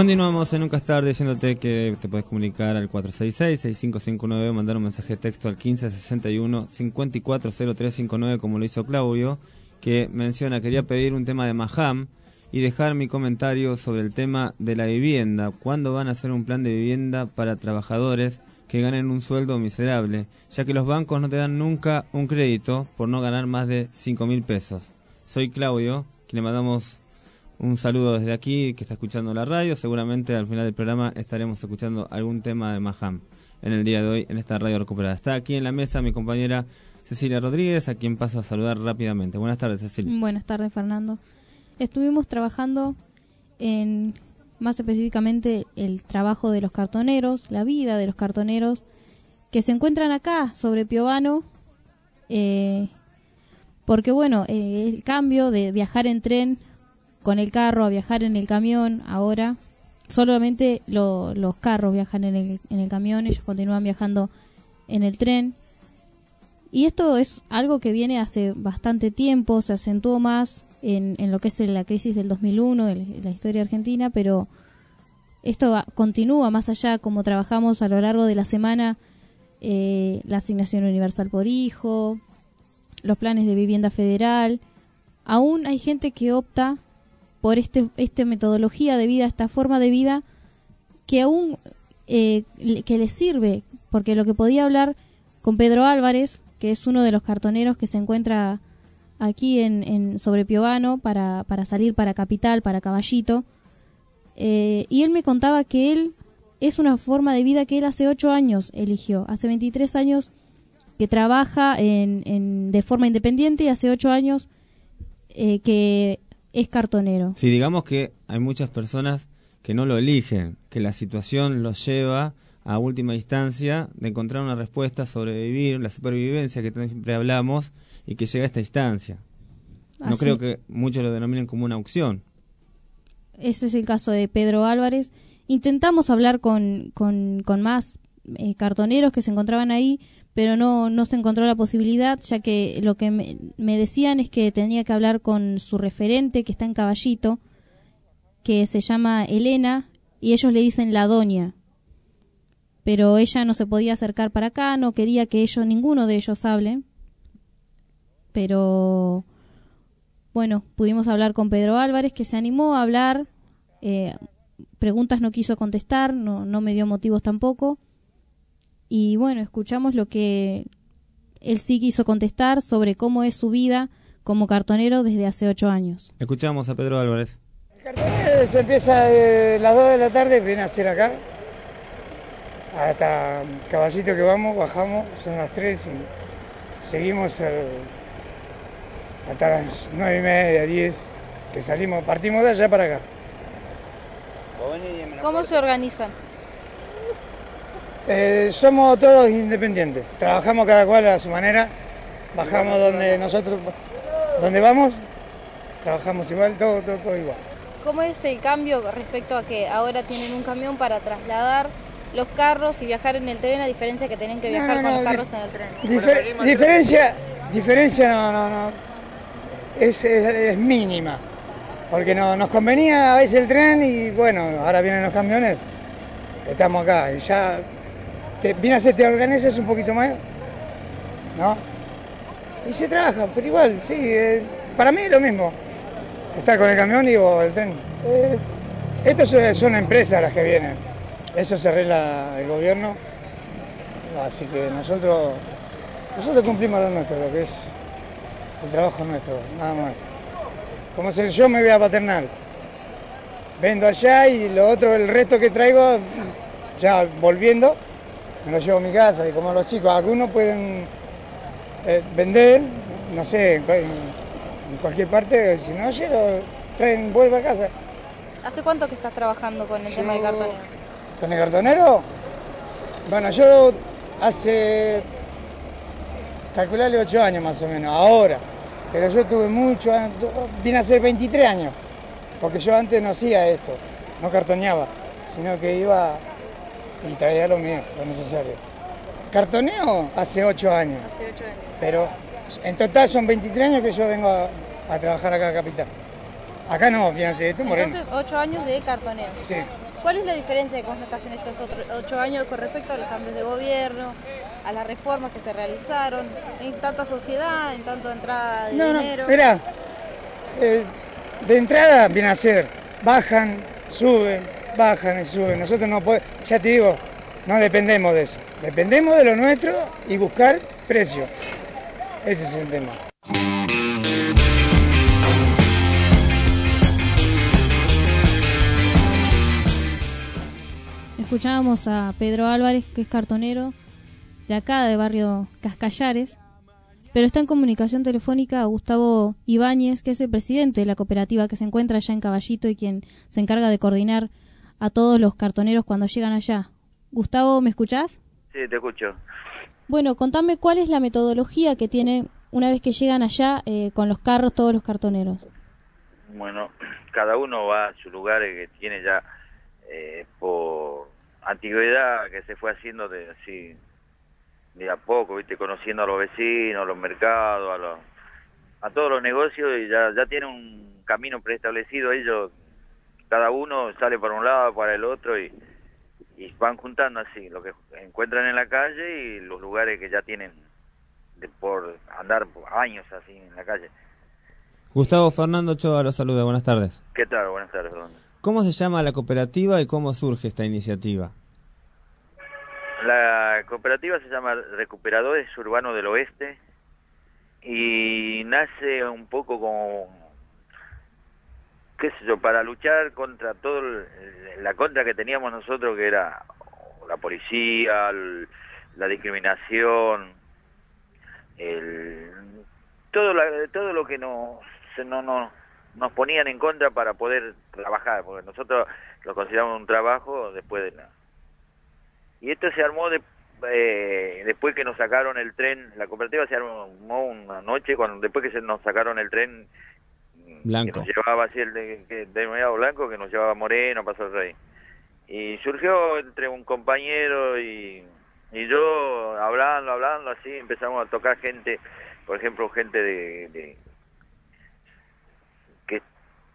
Continuamos en Nunca es diciéndote que te puedes comunicar al 466-6559, mandar un mensaje de texto al 1561-540359 como lo hizo Claudio, que menciona, quería pedir un tema de Maham y dejar mi comentario sobre el tema de la vivienda. ¿Cuándo van a hacer un plan de vivienda para trabajadores que ganen un sueldo miserable? Ya que los bancos no te dan nunca un crédito por no ganar más de 5 mil pesos. Soy Claudio, que le mandamos un saludo desde aquí que está escuchando la radio. Seguramente al final del programa estaremos escuchando algún tema de Maham en el día de hoy en esta radio recuperada. Está aquí en la mesa mi compañera Cecilia Rodríguez, a quien paso a saludar rápidamente. Buenas tardes, Cecilia. Buenas tardes, Fernando. Estuvimos trabajando en, más específicamente, el trabajo de los cartoneros, la vida de los cartoneros que se encuentran acá, sobre Piovano, eh, porque bueno, eh, el cambio de viajar en tren con el carro a viajar en el camión ahora, solamente lo- los carros viajan en el, en el camión, ellos continúan viajando en el tren. Y esto es algo que viene hace bastante tiempo, se acentuó más en, en lo que es la crisis del 2001, el- la historia argentina, pero esto va- continúa más allá, como trabajamos a lo largo de la semana, eh, la asignación universal por hijo, los planes de vivienda federal. Aún hay gente que opta por este, esta metodología de vida, esta forma de vida, que aún eh, que les sirve, porque lo que podía hablar con Pedro Álvarez, que es uno de los cartoneros que se encuentra aquí en, en sobre Piovano para, para salir para Capital, para Caballito, eh, y él me contaba que él es una forma de vida que él hace ocho años eligió, hace 23 años que trabaja en, en- de forma independiente y hace ocho años eh, que es cartonero. Sí, digamos que hay muchas personas que no lo eligen, que la situación los lleva a última instancia de encontrar una respuesta, sobrevivir, la supervivencia que siempre hablamos y que llega a esta instancia. No creo que muchos lo denominen como una opción. Ese es el caso de Pedro Álvarez. Intentamos hablar con, con, con más eh, cartoneros que se encontraban ahí, pero no, no se encontró la posibilidad, ya que lo que me, decían es que tenía que hablar con su referente, que está en Caballito, que se llama Elena, y ellos le dicen la doña. Pero ella no se podía acercar para acá, no quería que ellos, ninguno de ellos hable. Pero bueno, pudimos hablar con Pedro Álvarez, que se animó a hablar. eh, preguntas no quiso contestar, no, no me dio motivos tampoco. Y bueno, escuchamos lo que él sí quiso contestar sobre cómo es su vida como cartonero desde hace ocho años. Escuchamos a Pedro Álvarez. Eh, Se empieza a las 2 de la tarde, viene a hacer acá. Hasta Caballito que vamos, bajamos, son las 3 y seguimos el- hasta las 9 y media, 10, que salimos, partimos de allá para acá. ¿Cómo se organizan? Eh, somos todos independientes, trabajamos cada cual a su manera, bajamos donde nosotros, donde vamos, trabajamos igual, todo, todo, todo igual. ¿Cómo es el cambio respecto a que ahora tienen un camión para trasladar los carros y viajar en el tren, a diferencia que tienen que viajar no, con no, los carros en el tren? Difer- diferencia, diferencia no, no, no, es, es, es mínima, porque no, nos convenía a veces el tren y bueno, ahora vienen los camiones, estamos acá, y ya te, a ser, te organizas un poquito más, ¿no? Y se trabaja, pero igual, sí, eh, para mí es lo mismo, estar con el camión y o el tren. Eh, estos son, son empresas las que vienen, eso se arregla el gobierno, así que nosotros nosotros cumplimos lo nuestro, lo que es el trabajo nuestro, nada más. Como si yo me voy a paternal, vendo allá y lo otro, el resto que traigo, ya volviendo, me lo llevo a mi casa y como los chicos, algunos pueden eh, vender, no sé, en, cual- en cualquier parte, si no, yo lo traen, vuelve a casa. ¿Hace cuánto que estás trabajando con el tema de cartonero? ¿Con el cartonero? Bueno, yo hace, calcularle 8 años más o menos, ahora. Pero yo tuve mucho, vine a hacer 23 años, porque yo antes no hacía esto, no cartoneaba, sino que iba y traía lo mío, lo necesario. Cartoneo hace 8 años, Hace ocho años. pero en total son 23 años que yo vengo a, a trabajar acá a Capital. Acá no, fíjense, esto es moreno. Entonces, ocho años de cartonero. Sí. ¿Cuál es la diferencia de cómo estás en estos otros ocho años con respecto a los cambios de gobierno, a las reformas que se realizaron, en tanto sociedad, en tanto entrada de No, no, dinero? mira, eh, de entrada viene a ser, bajan, suben, bajan y suben. Nosotros no podemos, ya te digo, no dependemos de eso. Dependemos de lo nuestro y buscar precio. Ese es el tema. Escuchábamos a Pedro Álvarez, que es cartonero de acá, de barrio Cascallares, pero está en comunicación telefónica a Gustavo Ibáñez, que es el presidente de la cooperativa que se encuentra allá en Caballito y quien se encarga de coordinar a todos los cartoneros cuando llegan allá. Gustavo, ¿me escuchás? Sí, te escucho. Bueno, contame cuál es la metodología que tienen una vez que llegan allá eh, con los carros todos los cartoneros. Bueno, cada uno va a su lugar que tiene ya eh, por antigüedad que se fue haciendo de así de a poco, viste, conociendo a los vecinos, a los mercados, a los a todos los negocios y ya ya tiene un camino preestablecido ellos cada uno sale para un lado para el otro y, y van juntando así lo que encuentran en la calle y los lugares que ya tienen de por andar años así en la calle Gustavo Fernando Ochoa los saluda, buenas tardes. ¿Qué tal? Buenas tardes. Fernando. ¿Cómo se llama la cooperativa y cómo surge esta iniciativa? La cooperativa se llama Recuperadores Urbanos del Oeste y nace un poco como, qué sé yo, para luchar contra todo el- la contra que teníamos nosotros, que era la policía, la discriminación, el, todo, la- todo lo que nos, no, no, nos ponían en contra para poder trabajar, porque nosotros lo consideramos un trabajo después de la, y esto se armó de, eh, después que nos sacaron el tren, la cooperativa se armó una noche, cuando después que se nos sacaron el tren Blanco. que nos llevaba así el de, que- denominado Blanco, que nos llevaba Moreno, Paso del Rey. Y surgió entre un compañero y, y yo, hablando, hablando, así, empezamos a tocar gente, por ejemplo, gente de, de- que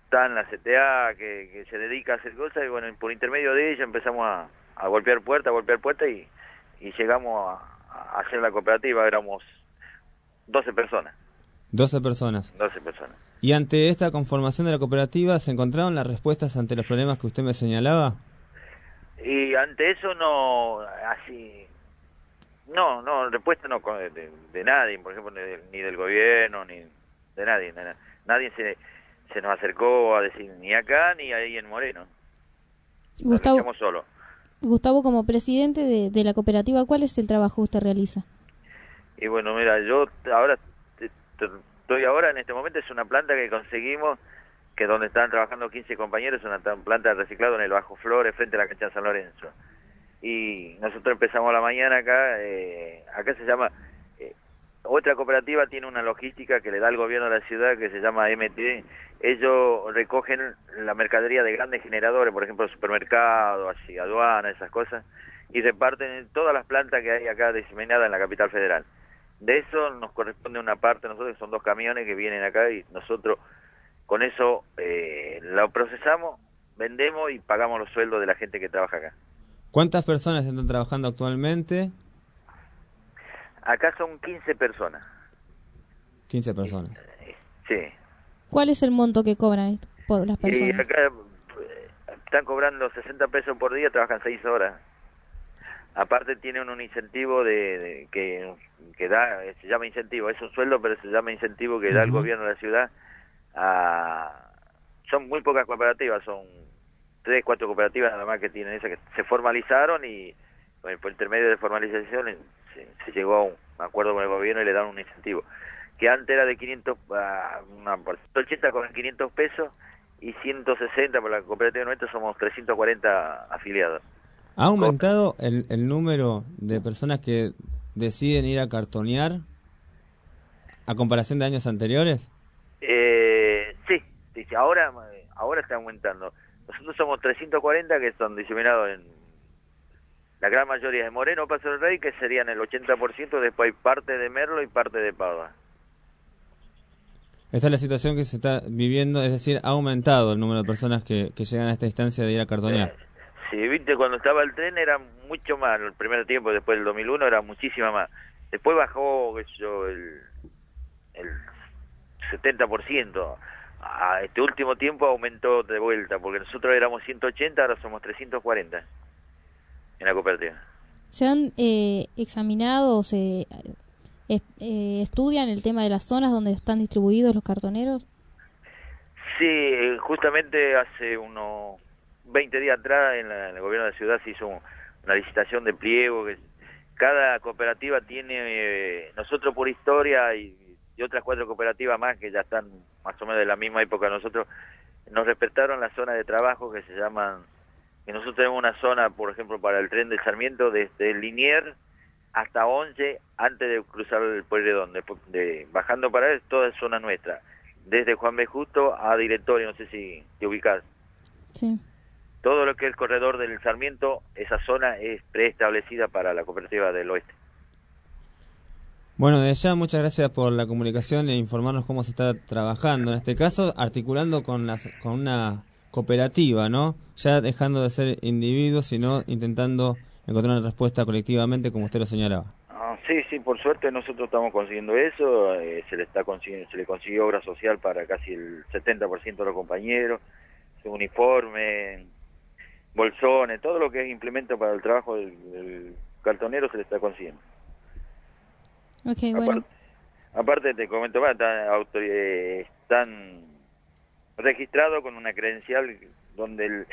está en la CTA, que, que se dedica a hacer cosas, y bueno, por intermedio de ella empezamos a, a golpear puerta, a golpear puerta, y, y llegamos a, a hacer la cooperativa, éramos 12 personas, 12 personas. 12 personas. ¿Y ante esta conformación de la cooperativa se encontraron las respuestas ante los problemas que usted me señalaba? Y ante eso no, así, no, no, respuesta no de, de nadie, por ejemplo, ni del, ni del gobierno, ni de nadie, na- na- nadie se, se nos acercó a decir ni acá ni ahí en Moreno, Gustavo, estamos solos. Gustavo, como presidente de, de la cooperativa, ¿cuál es el trabajo que usted realiza? Y bueno, mira, yo ahora estoy ahora en este momento es una planta que conseguimos que es donde están trabajando 15 compañeros, una ta- planta de reciclado en el Bajo Flores frente a la cancha de San Lorenzo. Y nosotros empezamos la mañana acá, eh, acá se llama eh, otra cooperativa tiene una logística que le da el gobierno de la ciudad que se llama MT. Ellos recogen la mercadería de grandes generadores, por ejemplo, supermercados, aduanas, esas cosas, y reparten en todas las plantas que hay acá diseminadas en la capital federal. De eso nos corresponde una parte, nosotros que son dos camiones que vienen acá y nosotros con eso eh, lo procesamos, vendemos y pagamos los sueldos de la gente que trabaja acá. ¿Cuántas personas están trabajando actualmente? Acá son 15 personas, 15 personas. sí. ¿Cuál es el monto que cobran por las Y personas? acá eh, están cobrando 60 pesos por día, trabajan 6 horas. Aparte tienen un incentivo de, de- que, que da, eh, se llama incentivo, es un sueldo, pero se llama incentivo que da el gobierno de la ciudad. a- son muy pocas cooperativas, son tres, cuatro cooperativas nada más que tienen esa que se formalizaron y bueno, por intermedio de formalización se, se llegó a un acuerdo con el gobierno y le dan un incentivo. Que antes era de 500, a una por 180 con 500 pesos y 160 por la cooperativa nuestra somos 340 afiliados. ¿Ha aumentado el, el número de personas que deciden ir a cartonear a comparación de años anteriores? Eh, sí, sí, ahora, ahora está aumentando. Nosotros somos 340 que son diseminados en la gran mayoría de Moreno, Paso del Rey, que serían el 80%, después hay parte de Merlo y parte de Pava. Esta es la situación que se está viviendo, es decir, ha aumentado el número de personas que, que llegan a esta instancia de ir a cartonear. Sí, viste, cuando estaba el tren era mucho más, el primer tiempo, después del 2001 era muchísima más. Después bajó, qué sé yo, el, el 70%. A este último tiempo aumentó de vuelta, porque nosotros éramos 180, ahora somos 340 en la cooperativa. ¿Se han eh, examinado o se eh, eh, estudian el tema de las zonas donde están distribuidos los cartoneros? Sí, eh, justamente hace unos 20 días atrás en, la- en el gobierno de la ciudad se hizo un- una licitación de pliego. Que cada cooperativa tiene, eh, nosotros por historia y, otras cuatro cooperativas más que ya están más o menos de la misma época nosotros, nos respetaron la zona de trabajo que se llaman, que nosotros tenemos una zona, por ejemplo, para el tren de Sarmiento desde Linier hasta 11 antes de cruzar el Pueyrredón, de, de- bajando para él, toda es zona nuestra, desde Juan B. Justo a Directorio, no sé si te ubicas. Sí. Todo lo que es el corredor del Sarmiento, esa zona es preestablecida para la cooperativa del oeste. Bueno, desde ya muchas gracias por la comunicación e informarnos cómo se está trabajando. En este caso, articulando con, las, con una cooperativa, ¿no? Ya dejando de ser individuos, sino intentando encontrar una respuesta colectivamente, como usted lo señalaba. Ah, sí, sí, por suerte nosotros estamos consiguiendo eso, eh, se le está consiguiendo, se le consiguió obra social para casi el 70% de los compañeros, uniforme, bolsones, todo lo que es implemento para el trabajo del, del cartonero se le está consiguiendo. Ok, bueno. Aparte te comento más, están, eh, están registrados con una credencial donde el,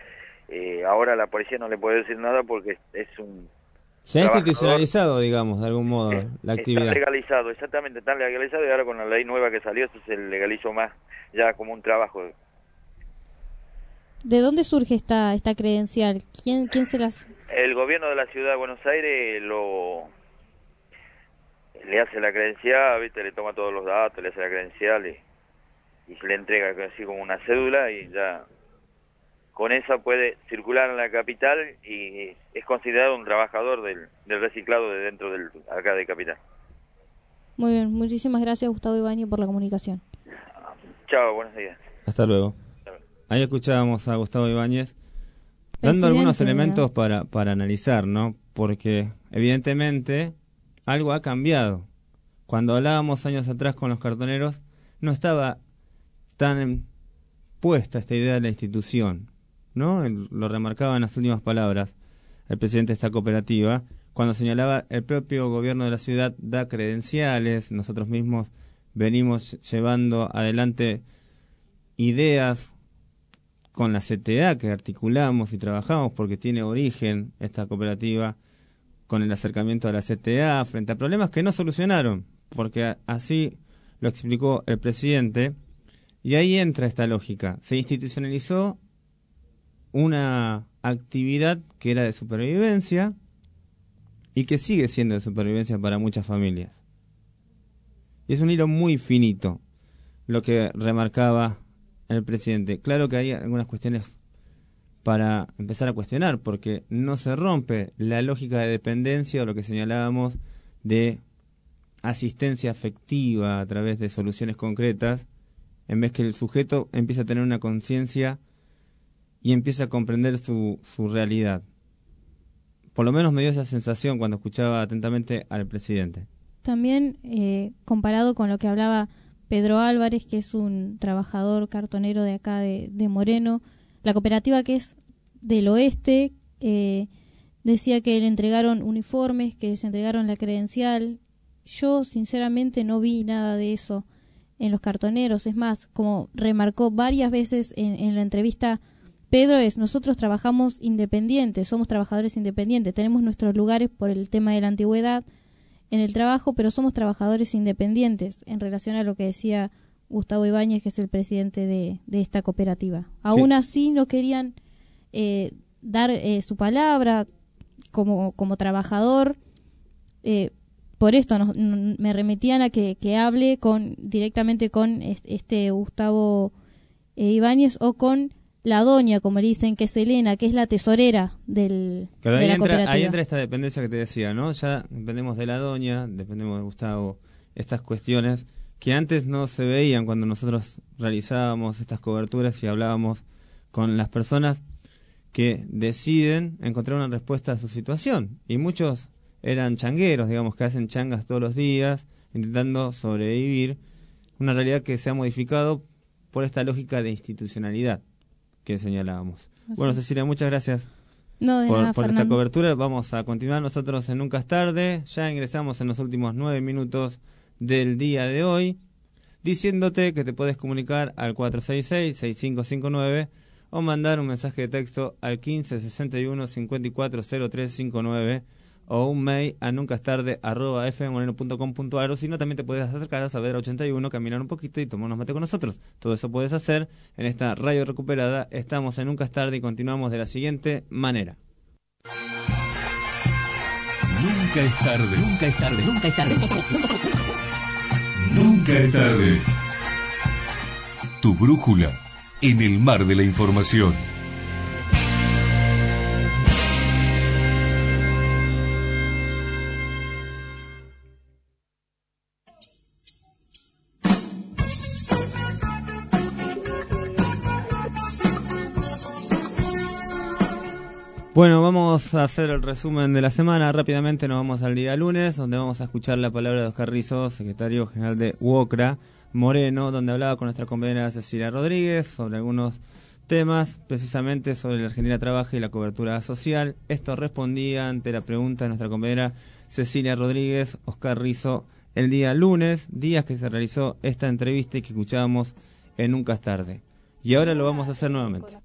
eh, ahora la policía no le puede decir nada porque es un Se ha institucionalizado, digamos, de algún modo, la actividad. Está legalizado, exactamente, está legalizado y ahora con la ley nueva que salió eso se legalizó más, ya como un trabajo. ¿De dónde surge esta esta credencial? ¿Quién quién se las El gobierno de la ciudad de Buenos Aires lo le hace la credencial, ¿viste? le toma todos los datos, le hace la credencial y, y se le entrega así como una cédula y ya con esa puede circular en la capital y es considerado un trabajador del, del reciclado de dentro del acá de capital. Muy bien, muchísimas gracias Gustavo Ibañez por la comunicación. Chao, buenos días. Hasta luego. Ahí escuchábamos a Gustavo Ibáñez dando algunos ¿no? elementos para, para analizar, ¿no? Porque evidentemente algo ha cambiado. Cuando hablábamos años atrás con los cartoneros, no estaba tan puesta esta idea de la institución, ¿no? Lo remarcaba en las últimas palabras el presidente de esta cooperativa, cuando señalaba el propio gobierno de la ciudad da credenciales, nosotros mismos venimos llevando adelante ideas con la CTA que articulamos y trabajamos porque tiene origen esta cooperativa con el acercamiento a la CTA frente a problemas que no solucionaron, porque así lo explicó el presidente, y ahí entra esta lógica. Se institucionalizó una actividad que era de supervivencia y que sigue siendo de supervivencia para muchas familias. Y es un hilo muy finito lo que remarcaba el presidente. Claro que hay algunas cuestiones para empezar a cuestionar, porque no se rompe la lógica de dependencia o lo que señalábamos de asistencia afectiva a través de soluciones concretas, en vez que el sujeto empieza a tener una conciencia y empieza a comprender su, su realidad. Por lo menos me dio esa sensación cuando escuchaba atentamente al presidente. También eh, comparado con lo que hablaba Pedro Álvarez, que es un trabajador cartonero de acá de, Moreno, la cooperativa que es del oeste, eh, decía que le entregaron uniformes, que les entregaron la credencial. Yo sinceramente no vi nada de eso en los cartoneros. Es más, como remarcó varias veces en la entrevista Pedro, es nosotros trabajamos independientes, somos trabajadores independientes, tenemos nuestros lugares por el tema de la antigüedad en el trabajo, pero somos trabajadores independientes en relación a lo que decía Gustavo Ibáñez, que es el presidente de, de esta cooperativa. Aún así no querían eh, dar eh, su palabra como, como trabajador. eh, por esto nos- me remitían a que, que hable con directamente con est- este Gustavo eh, Ibáñez o con la doña, como le dicen, que es Elena, que es la tesorera del, Claro, de ahí la entra, cooperativa. ahí entra esta dependencia que te decía, ¿no? Ya dependemos de la doña, dependemos de Gustavo, estas cuestiones que antes no se veían cuando nosotros realizábamos estas coberturas y hablábamos con las personas que deciden encontrar una respuesta a su situación. Y muchos eran changueros, digamos, que hacen changas todos los días, intentando sobrevivir. Una realidad que se ha modificado por esta lógica de institucionalidad que señalábamos. Así Bueno. Cecilia, muchas gracias No, de por, nada, por esta Fernando. cobertura. Vamos a continuar nosotros en Nunca es tarde. Ya ingresamos en los últimos nueve minutos del día de hoy, diciéndote que te puedes comunicar al 466-6559 o mandar un mensaje de texto al 15 61 54 0359 o un mail a nuncastarde.fmmoreno.com.ar o si no también te puedes acercar a Saber 81, caminar un poquito y tomar unos mate con nosotros. Todo eso puedes hacer en esta radio recuperada. Estamos en Nunca es tarde y continuamos de la siguiente manera. Nunca es tarde. Nunca es tarde, nunca es tarde. Nunca es tarde. Tu brújula en el mar de la información. Bueno, vamos a hacer el resumen de la semana. Rápidamente nos vamos al día lunes, donde vamos a escuchar la palabra de Oscar Rizzo, secretario general de UOCRA Moreno, donde hablaba con nuestra compañera Cecilia Rodríguez sobre algunos temas, precisamente sobre la Argentina Trabaja y la cobertura social. Esto respondía ante la pregunta de nuestra compañera Cecilia Rodríguez, Oscar Rizzo, el día lunes, días que se realizó esta entrevista y que escuchábamos en Nunca es tarde. Y ahora lo vamos a hacer nuevamente.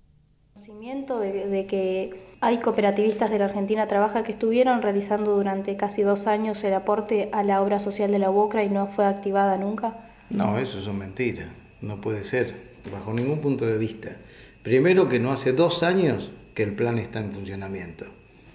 Conocimiento de, de que hay cooperativistas de la Argentina Trabaja que estuvieron realizando durante casi dos años el aporte a la obra social de la UOCRA y no fue activada nunca. No, eso son mentiras. No puede ser, bajo ningún punto de vista. Primero que no hace dos años que el plan está en funcionamiento.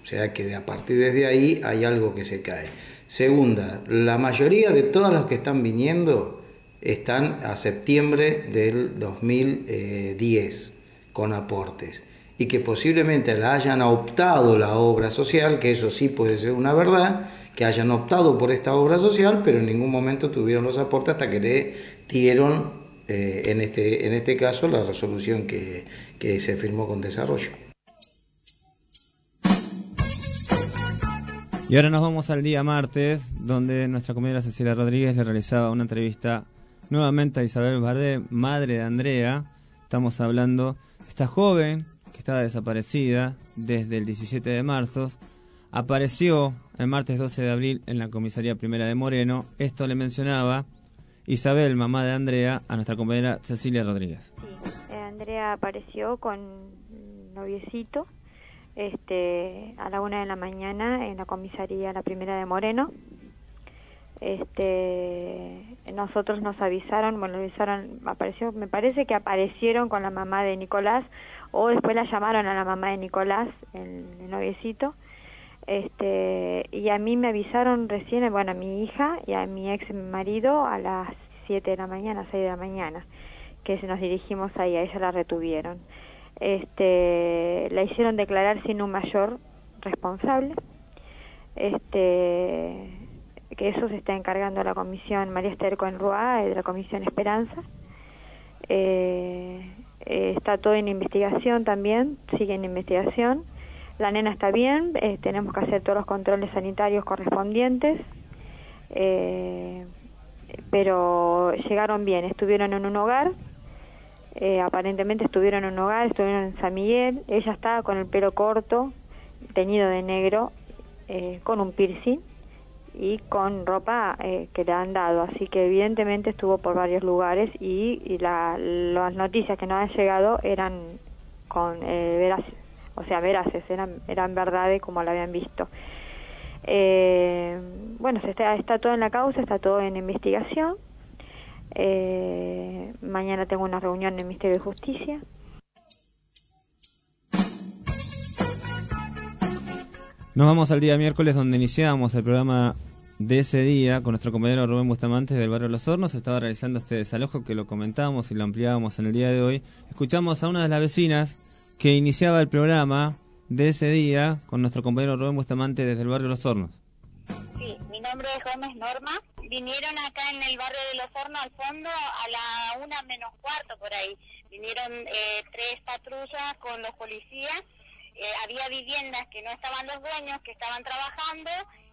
O sea que a partir de ahí hay algo que se cae. Segunda, la mayoría de todos los que están viniendo están a septiembre del 2010 con aportes y que posiblemente la hayan optado la obra social, que eso sí puede ser una verdad, que hayan optado por esta obra social, pero en ningún momento tuvieron los aportes hasta que le dieron, eh, en, este, en este caso, la resolución que, que se firmó con desarrollo. Y ahora nos vamos al día martes, donde nuestra compañera Cecilia Rodríguez le realizaba una entrevista nuevamente a Isabel Bardé, madre de Andrea. Estamos hablando, esta joven que estaba desaparecida desde el 17 de marzo, apareció el martes 12 de abril en la comisaría primera de Moreno. Esto le mencionaba Isabel, mamá de Andrea, a nuestra compañera Cecilia Rodríguez. Sí, Andrea apareció con noviecito este, a la una de la mañana en la comisaría la primera de Moreno. Este, nosotros nos avisaron, bueno, avisaron, apareció, me parece que aparecieron con la mamá de Nicolás o después la llamaron a la mamá de Nicolás, el, el noviecito, este, y a mí me avisaron recién, bueno, a mi hija y a mi ex marido a las 7 de la mañana, 6 de la mañana, que nos dirigimos ahí, a ella la retuvieron. Este, la hicieron declarar sin un mayor responsable, este, que eso se está encargando la comisión María Esther Coenrua, de la comisión Esperanza. Eh, eh, está todo en investigación también, sigue en investigación. La nena está bien, eh, tenemos que hacer todos los controles sanitarios correspondientes, eh, pero llegaron bien, estuvieron en un hogar, eh, aparentemente estuvieron en un hogar, estuvieron en San Miguel, ella estaba con el pelo corto, teñido de negro, eh, con un piercing y con ropa eh, que le han dado, así que evidentemente estuvo por varios lugares y, la, las noticias que nos han llegado eran con eh, veraces, o sea, veraces, eran, eran verdades como la habían visto. Eh, bueno, se está, está todo en la causa, está todo en investigación. Eh, mañana tengo una reunión en el Ministerio de Justicia. Nos vamos al día miércoles donde iniciamos el programa de ese día con nuestro compañero Rubén Bustamante del barrio Los Hornos. Estaba realizando este desalojo que lo comentábamos y lo ampliábamos en el día de hoy. Escuchamos a una de las vecinas que iniciaba el programa de ese día con nuestro compañero Rubén Bustamante desde el barrio Los Hornos. Sí, mi nombre es Gómez Norma. Vinieron acá en el barrio de Los Hornos al fondo a la una menos cuarto por ahí. Vinieron eh, tres patrullas con los policías. Eh, había viviendas que no estaban los dueños, que estaban trabajando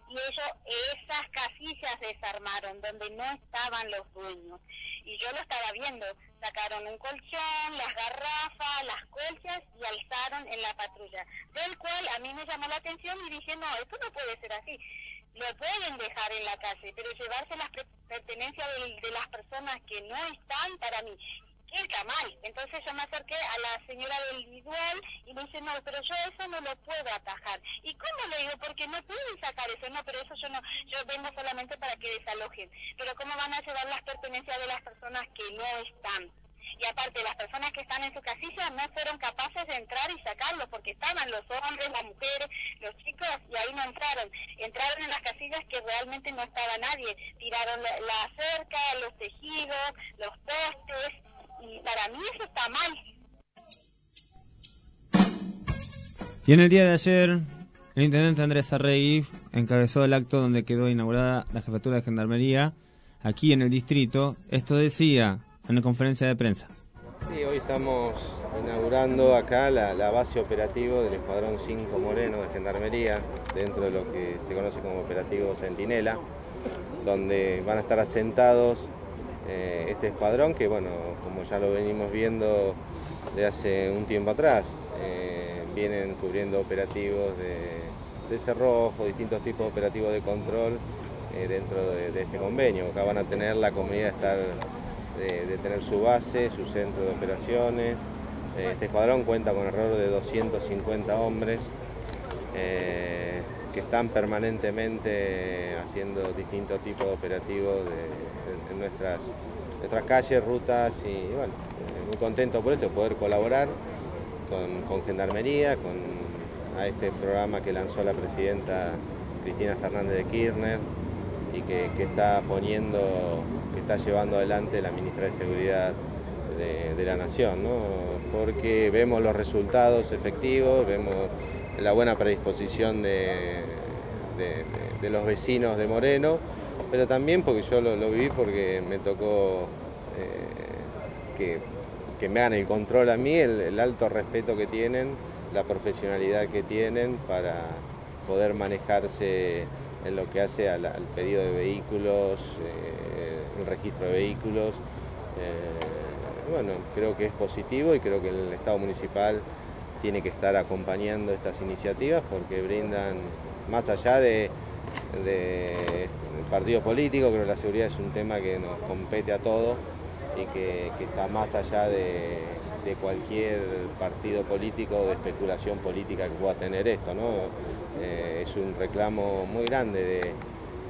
y ellos esas casillas desarmaron donde no estaban los dueños. Y yo lo estaba viendo. Sacaron un colchón, las garrafas, las colchas y alzaron en la patrulla. Del cual a mí me llamó la atención y dije, no, esto no puede ser así lo pueden dejar en la calle, pero llevarse las pertenencias de, de, las personas que no están para mí. Que está mal. Entonces yo me acerqué a la señora del individual y me dice, no, pero yo eso no lo puedo atajar. ¿Y cómo le digo? Porque no pueden sacar eso, no, pero eso yo no, yo vengo solamente para que desalojen. Pero ¿cómo van a llevar las pertenencias de las personas que no están? Y aparte, las personas que están en su casilla no fueron capaces de entrar y sacarlo, porque estaban los hombres, las mujeres, los chicos, y ahí no entraron. Entraron en las casillas que realmente no estaba nadie. Tiraron la, la cerca, los tejidos, los postes, y para mí eso está mal. Y en el día de ayer, el intendente Andrés Arregui encabezó el acto donde quedó inaugurada la jefatura de gendarmería aquí en el distrito. Esto decía en la conferencia de prensa. Sí, hoy estamos inaugurando acá la, la base operativo del Escuadrón 5 Moreno de Gendarmería, dentro de lo que se conoce como Operativo Centinela, donde van a estar asentados eh, este escuadrón que, bueno, como ya lo venimos viendo de hace un tiempo atrás, eh, vienen cubriendo operativos de, de cerrojo, distintos tipos de operativos de control eh, dentro de, este convenio. Acá van a tener la comunidad de estar de, tener su base, su centro de operaciones. Este escuadrón cuenta con alrededor de 250 hombres que están permanentemente haciendo distintos tipos de operativos de, en nuestras, nuestras calles, rutas y bueno, eh, muy contento por esto, de poder colaborar con, con Gendarmería, con a este programa que lanzó la presidenta Cristina Fernández de Kirchner y que, que está poniendo que está llevando adelante la ministra de Seguridad de, de la Nación, ¿no? porque vemos los resultados efectivos, vemos la buena predisposición de, los vecinos de Moreno, pero también porque yo lo, lo viví porque me tocó eh, que, me hagan el control a mí, el, alto respeto que tienen, la profesionalidad que tienen para poder manejarse en lo que hace al, al pedido de vehículos, eh, el registro de vehículos. Eh, bueno, creo que es positivo y creo que el Estado municipal tiene que estar acompañando estas iniciativas porque brindan, más allá de, partido político, creo la seguridad es un tema que nos compete a todos y que, está más allá de, cualquier partido político o de especulación política que pueda tener esto. ¿no? Eh, es un reclamo muy grande de,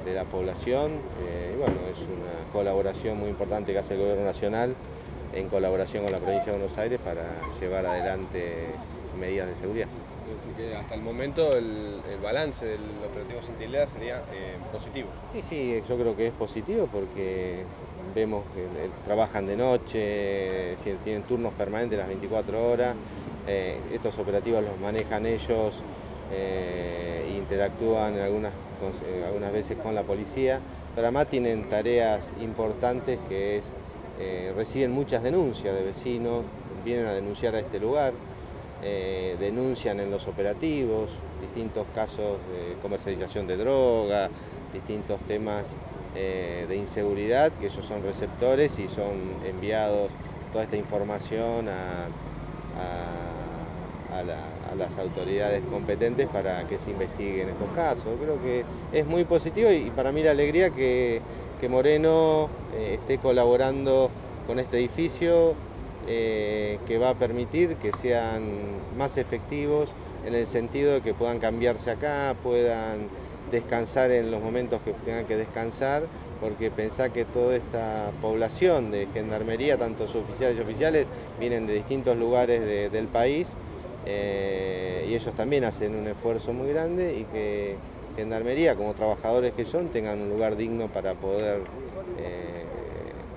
de la población eh, y bueno, es una colaboración muy importante que hace el Gobierno Nacional en colaboración con la provincia de Buenos Aires para llevar adelante medidas de seguridad. Que hasta el momento el, el, balance del operativo Centinela sería eh, positivo. Sí, sí, yo creo que es positivo porque vemos que eh, trabajan de noche, tienen turnos permanentes las 24 horas, eh, estos operativos los manejan ellos, eh, interactúan algunas, con, algunas veces con la policía, pero además tienen tareas importantes que es, reciben muchas denuncias de vecinos, vienen a denunciar a este lugar, eh, denuncian en los operativos distintos casos de comercialización de droga, distintos temas eh, de inseguridad, que ellos son receptores y son enviados toda esta información a, a, a, la, a, las autoridades competentes para que se investiguen estos casos. Creo que es muy positivo y, para mí la alegría que, que Moreno eh, esté colaborando con este edificio eh, que va a permitir que sean más efectivos en el sentido de que puedan cambiarse acá, puedan descansar en los momentos que tengan que descansar, porque pensá que toda esta población de gendarmería, tanto oficiales y oficiales, vienen de distintos lugares de, del país eh, y ellos también hacen un esfuerzo muy grande y que gendarmería, como trabajadores que son, tengan un lugar digno para poder eh,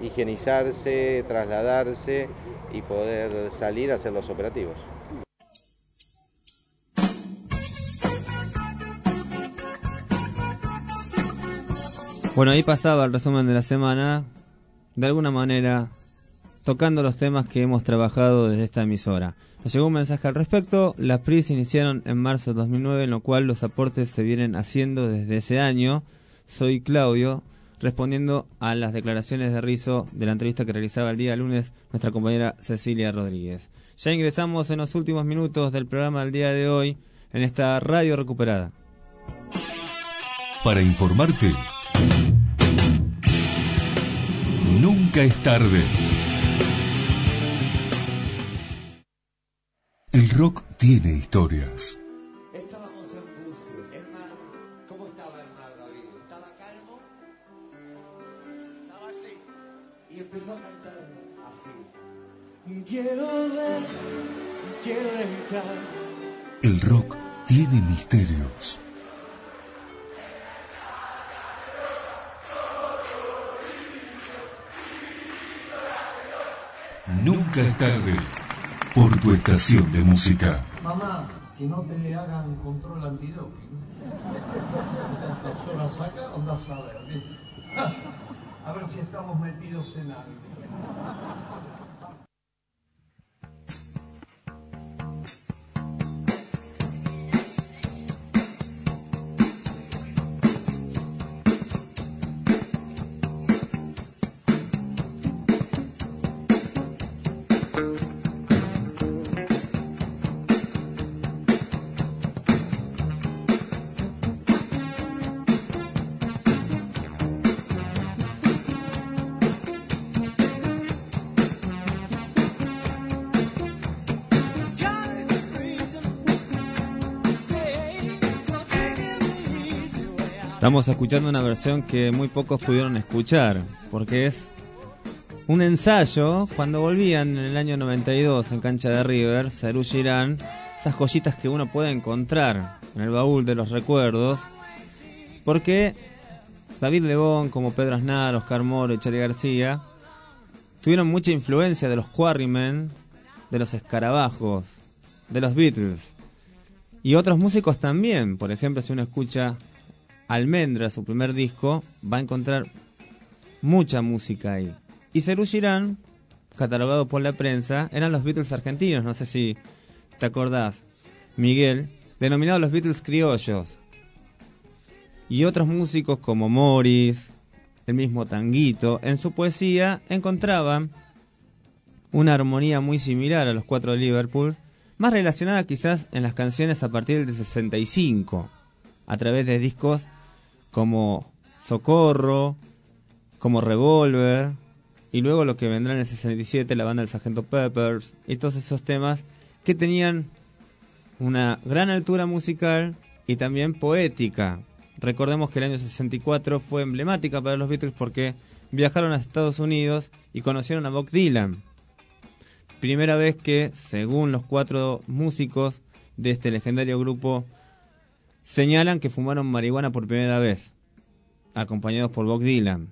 higienizarse, trasladarse y poder salir a hacer los operativos. Bueno, ahí pasaba el resumen de la semana, de alguna manera tocando los temas que hemos trabajado desde esta emisora. Nos llegó un mensaje al respecto, las PRI se iniciaron en marzo de 2009, en lo cual los aportes se vienen haciendo desde ese año. Soy Claudio, respondiendo a las declaraciones de Rizo de la entrevista que realizaba el día lunes nuestra compañera Cecilia Rodríguez. Ya ingresamos en los últimos minutos del programa del día de hoy en esta radio recuperada. Para informarte, nunca es tarde. El rock tiene historias. Quiero ver, quiero entrar. El rock tiene misterios. Nunca es tarde por tu estación de música. Mamá, que no te hagan control antidoping. ¿Cuántas horas acá? Andás a ver. A ver si estamos metidos en algo. Estamos escuchando una versión que muy pocos pudieron escuchar, porque es un ensayo cuando volvían en el año 92 en cancha de River, Saru Girán, esas joyitas que uno puede encontrar en el baúl de los recuerdos, porque David Lebón, como Pedro Aznar, Oscar Moro y Charlie García, tuvieron mucha influencia de los Quarrymen, de los Escarabajos, de los Beatles. Y otros músicos también, por ejemplo, si uno escucha Almendra, su primer disco, va a encontrar mucha música ahí. Y Cerú Girán, catalogado por la prensa, eran los Beatles argentinos, no sé si te acordás, Miguel, denominados los Beatles criollos. Y otros músicos como Morris, el mismo Tanguito, en su poesía encontraban una armonía muy similar a los cuatro de Liverpool, más relacionada quizás en las canciones a partir del 65, a través de discos como Socorro, como Revolver, y luego lo que vendrá en el 67, la banda del Sargento Peppers, y todos esos temas que tenían una gran altura musical y también poética. Recordemos que el año 64 fue emblemática para los Beatles porque viajaron a Estados Unidos y conocieron a Bob Dylan. Primera vez que, según los cuatro músicos de este legendario grupo, señalan que fumaron marihuana por primera vez, acompañados por Bob Dylan.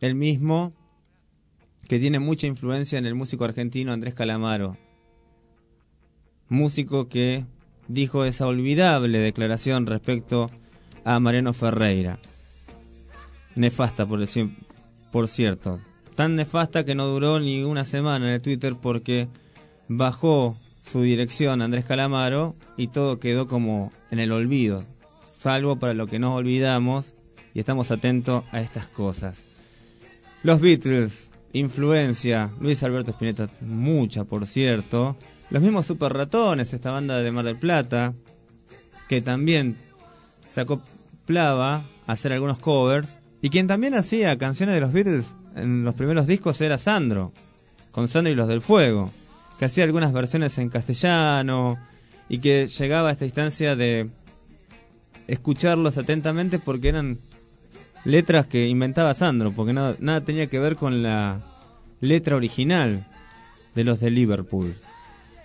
El mismo que tiene mucha influencia en el músico argentino Andrés Calamaro, músico que dijo esa olvidable declaración respecto a Mariano Ferreira. Nefasta, por, decir, por cierto. Tan nefasta que no duró ni una semana en el Twitter porque bajó su dirección Andrés Calamaro y todo quedó como en el olvido, salvo para lo que nos olvidamos y estamos atentos a estas cosas. Los Beatles, influencia, Luis Alberto Spinetta, mucha por cierto. Los mismos Super Ratones, esta banda de Mar del Plata, que también se acoplaba a hacer algunos covers. Y quien también hacía canciones de los Beatles en los primeros discos era Sandro, con Sandro y los del Fuego, que hacía algunas versiones en castellano y que llegaba a esta instancia de escucharlos atentamente porque eran letras que inventaba Sandro, porque nada, tenía que ver con la letra original de los de Liverpool.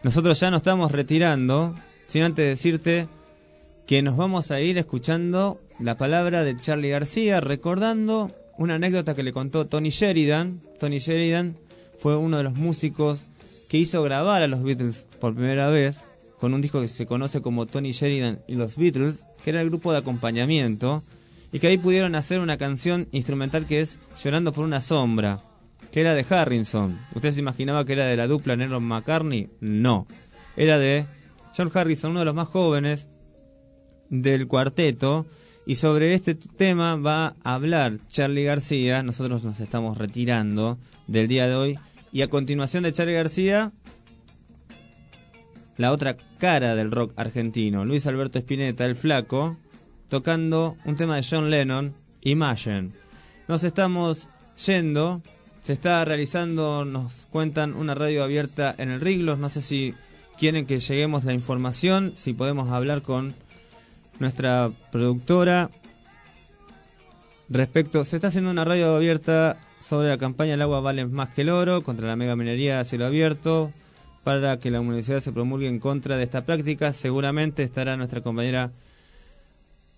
Nosotros ya nos estamos retirando, sin antes decirte que nos vamos a ir escuchando la palabra de Charlie García, recordando una anécdota que le contó Tony Sheridan. Tony Sheridan fue uno de los músicos que hizo grabar a los Beatles por primera vez con un disco que se conoce como Tony Sheridan y los Beatles, que era el grupo de acompañamiento, y que ahí pudieron hacer una canción instrumental que es Llorando por una sombra, que era de Harrison. ¿Usted se imaginaba que era de la dupla Lennon McCartney? No. Era de John Harrison, uno de los más jóvenes del cuarteto. Y sobre este tema va a hablar Charlie García. Nosotros nos estamos retirando del día de hoy. Y a continuación de Charlie García, la otra cara del rock argentino, Luis Alberto Spinetta, el flaco, tocando un tema de John Lennon, Imagine. Nos estamos yendo, se está realizando, nos cuentan, una radio abierta en el Riglos, no sé si quieren que lleguemos la información, si podemos hablar con nuestra productora. Respecto, se está haciendo una radio abierta sobre la campaña El agua vale más que el oro contra la mega minería a cielo abierto para que la universidad se promulgue en contra de esta práctica. Seguramente estará nuestra compañera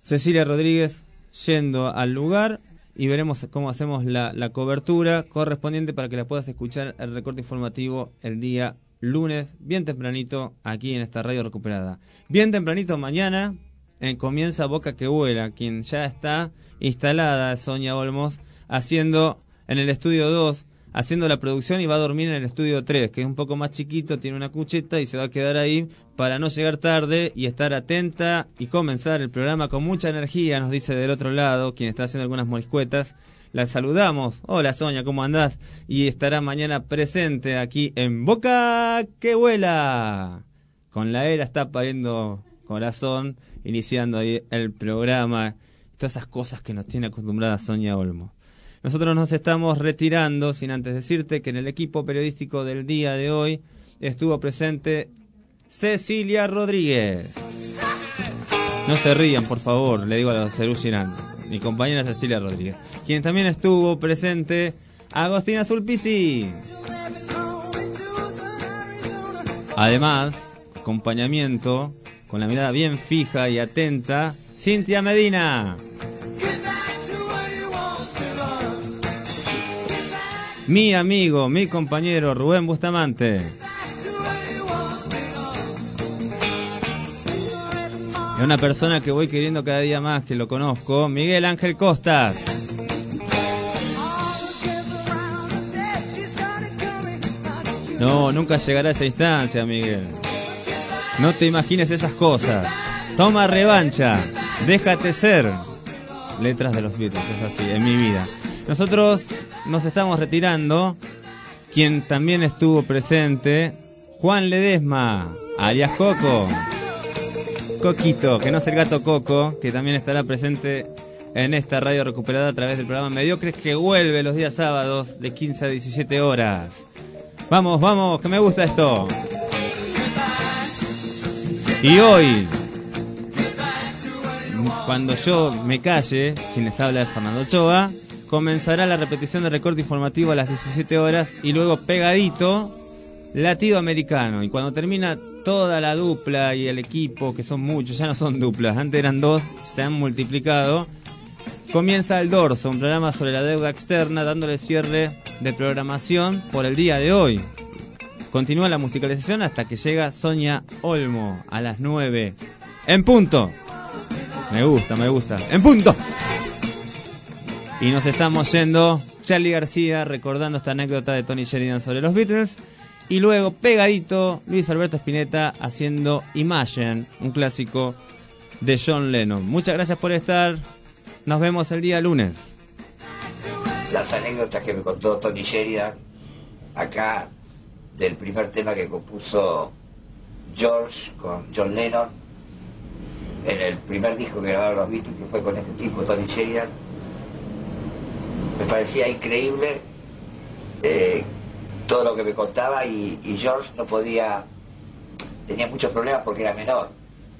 Cecilia Rodríguez yendo al lugar y veremos cómo hacemos la, cobertura correspondiente para que la puedas escuchar el recorte informativo el día lunes, bien tempranito, aquí en esta radio recuperada. Bien tempranito mañana eh, comienza Boca que vuela, quien ya está instalada, Sonia Olmos, haciendo en el estudio 2, haciendo la producción y va a dormir en el estudio 3, que es un poco más chiquito, tiene una cucheta y se va a quedar ahí para no llegar tarde y estar atenta y comenzar el programa con mucha energía, nos dice del otro lado, quien está haciendo algunas moriscuetas. La saludamos. Hola Sonia, ¿cómo andás? Y estará mañana presente aquí en Boca que vuela. Con la era está pariendo corazón, iniciando ahí el programa. Todas esas cosas que nos tiene acostumbrada Sonia Olmo. Nosotros nos estamos retirando sin antes decirte que en el equipo periodístico del día de hoy estuvo presente Cecilia Rodríguez. No se rían, por favor, le digo a los Girán, mi compañera Cecilia Rodríguez. Quien también estuvo presente, Agostina Sulpici. Además, acompañamiento, con la mirada bien fija y atenta, Cintia Medina. Mi amigo, mi compañero Rubén Bustamante. Es una persona que voy queriendo cada día más, que lo conozco, Miguel Ángel Costas. No, nunca llegará a esa instancia, Miguel. No te imagines esas cosas. Toma revancha. Déjate ser. Letras de los Beatles, es así, en mi vida. Nosotros nos estamos retirando. Quien también estuvo presente, Juan Ledesma, alias Coco. Coquito, que no es el gato Coco, que también estará presente en esta radio recuperada a través del programa Mediocres que vuelve los días sábados de 15 a 17 horas. Vamos, vamos, que me gusta esto. Y hoy, cuando yo me calle, quien les habla es Fernando Ochoa, comenzará la repetición del recorte informativo a las 17 horas y luego pegadito, latido americano. Y cuando termina toda la dupla y el equipo, que son muchos, ya no son duplas, antes eran dos, se han multiplicado, comienza el Dorso, un programa sobre la deuda externa, dándole cierre de programación por el día de hoy. Continúa la musicalización hasta que llega Sonia Olmo a las 9. En punto. Me gusta, me gusta. En punto. Y nos estamos yendo Charlie García recordando esta anécdota de Tony Sheridan sobre los Beatles. Y luego pegadito Luis Alberto Spinetta haciendo Imagine, un clásico de John Lennon. Muchas gracias por estar. Nos vemos el día lunes. Las anécdotas que me contó Tony Sheridan acá del primer tema que compuso George con John Lennon en el primer disco que grabaron los Beatles, que fue con este tipo, Tony Sheridan, me parecía increíble eh, todo lo que me contaba y, George no podía, tenía muchos problemas porque era menor.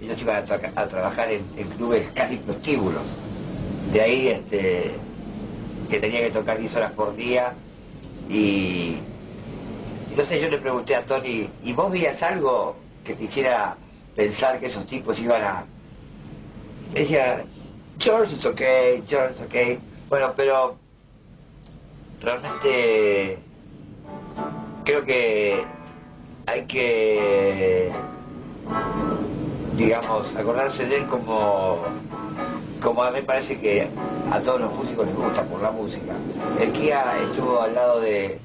Ellos iban a, a trabajar en, en, clubes casi prostíbulos. De ahí este, que tenía que tocar 10 horas por día y entonces yo le pregunté a Tony, ¿y vos veías algo que te hiciera pensar que esos tipos iban a... Me decía, George it's okay, George it's okay. Bueno, pero realmente creo que hay que, digamos, acordarse de él como, como a mí parece que a todos los músicos les gusta por la música. El Kia estuvo al lado de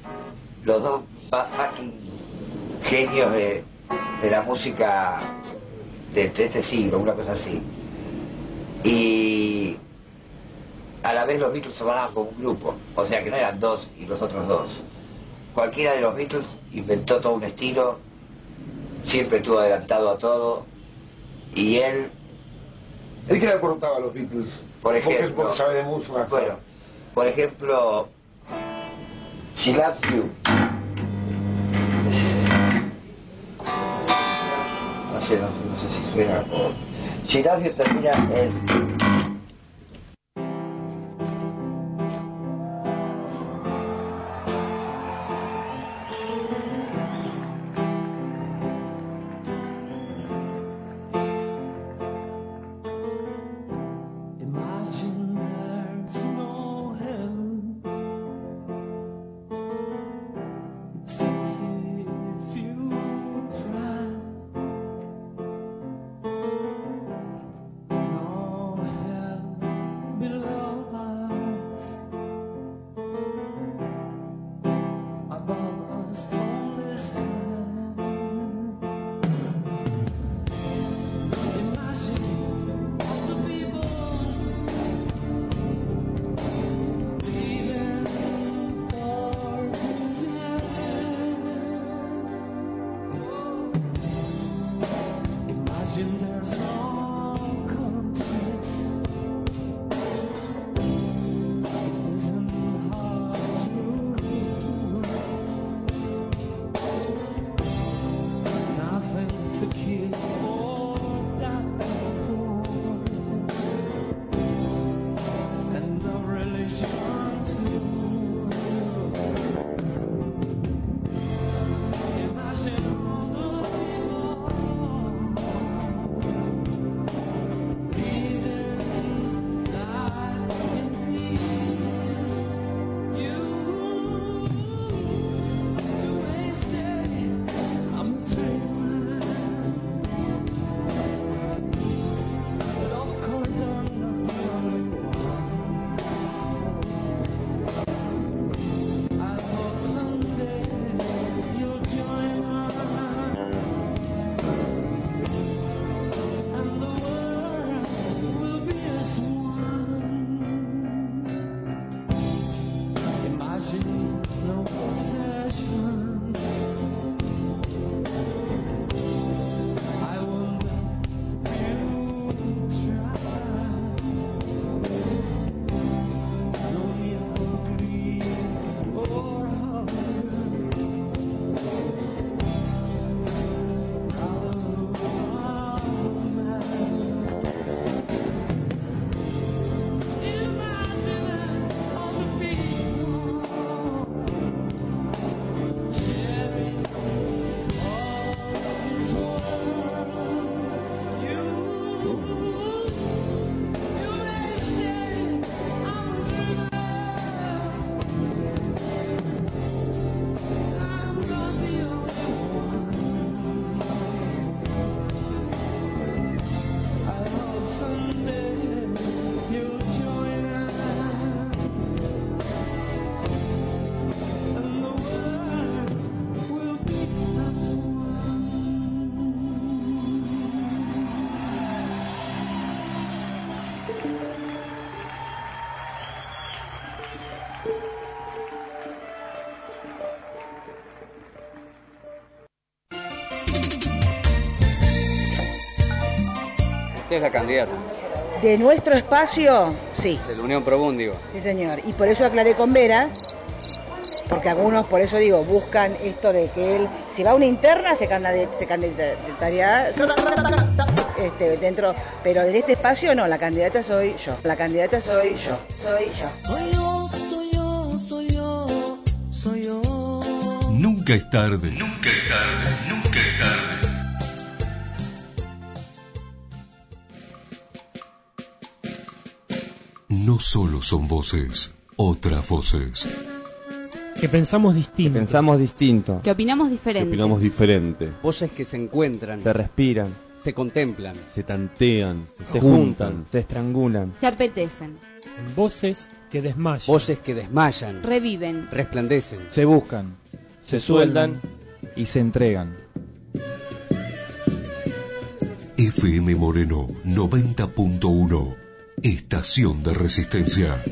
los dos fucking genios de, de la música de, este siglo, una cosa así. Y a la vez los Beatles sonaban como un grupo, o sea que no eran dos y los otros dos. Cualquiera de los Beatles inventó todo un estilo, siempre estuvo adelantado a todo, y él... ¿El qué le aportaba a los Beatles? Por ejemplo... Porque sabe de música. Bueno, por ejemplo, She Loves You sé, no, no sé si suena por... Gerardio termina en... es la candidata De nuestro espacio, sí, de la Unión Probúndigo. sí señor. Y por eso aclaré con Vera, porque algunos, por eso digo, buscan esto de que él, si va a una interna, se, candid- se candidataría este, dentro, pero en este espacio no, la candidata soy yo. La candidata soy yo. Soy yo. Soy yo, soy yo, soy yo, soy yo. Nunca es tarde. Nunca solo son voces, otras voces. Que pensamos distinto. Pensamos distinto. Que opinamos diferente. opinamos diferente. Voces que se encuentran, Se respiran, se contemplan. se tantean, se, juntan. juntan, se estrangulan. Se apetecen. En voces que desmayan. Voces que desmayan, Reviven. resplandecen. Se buscan, se sueldan y se entregan. FM Moreno 90.1. Estación de Resistencia.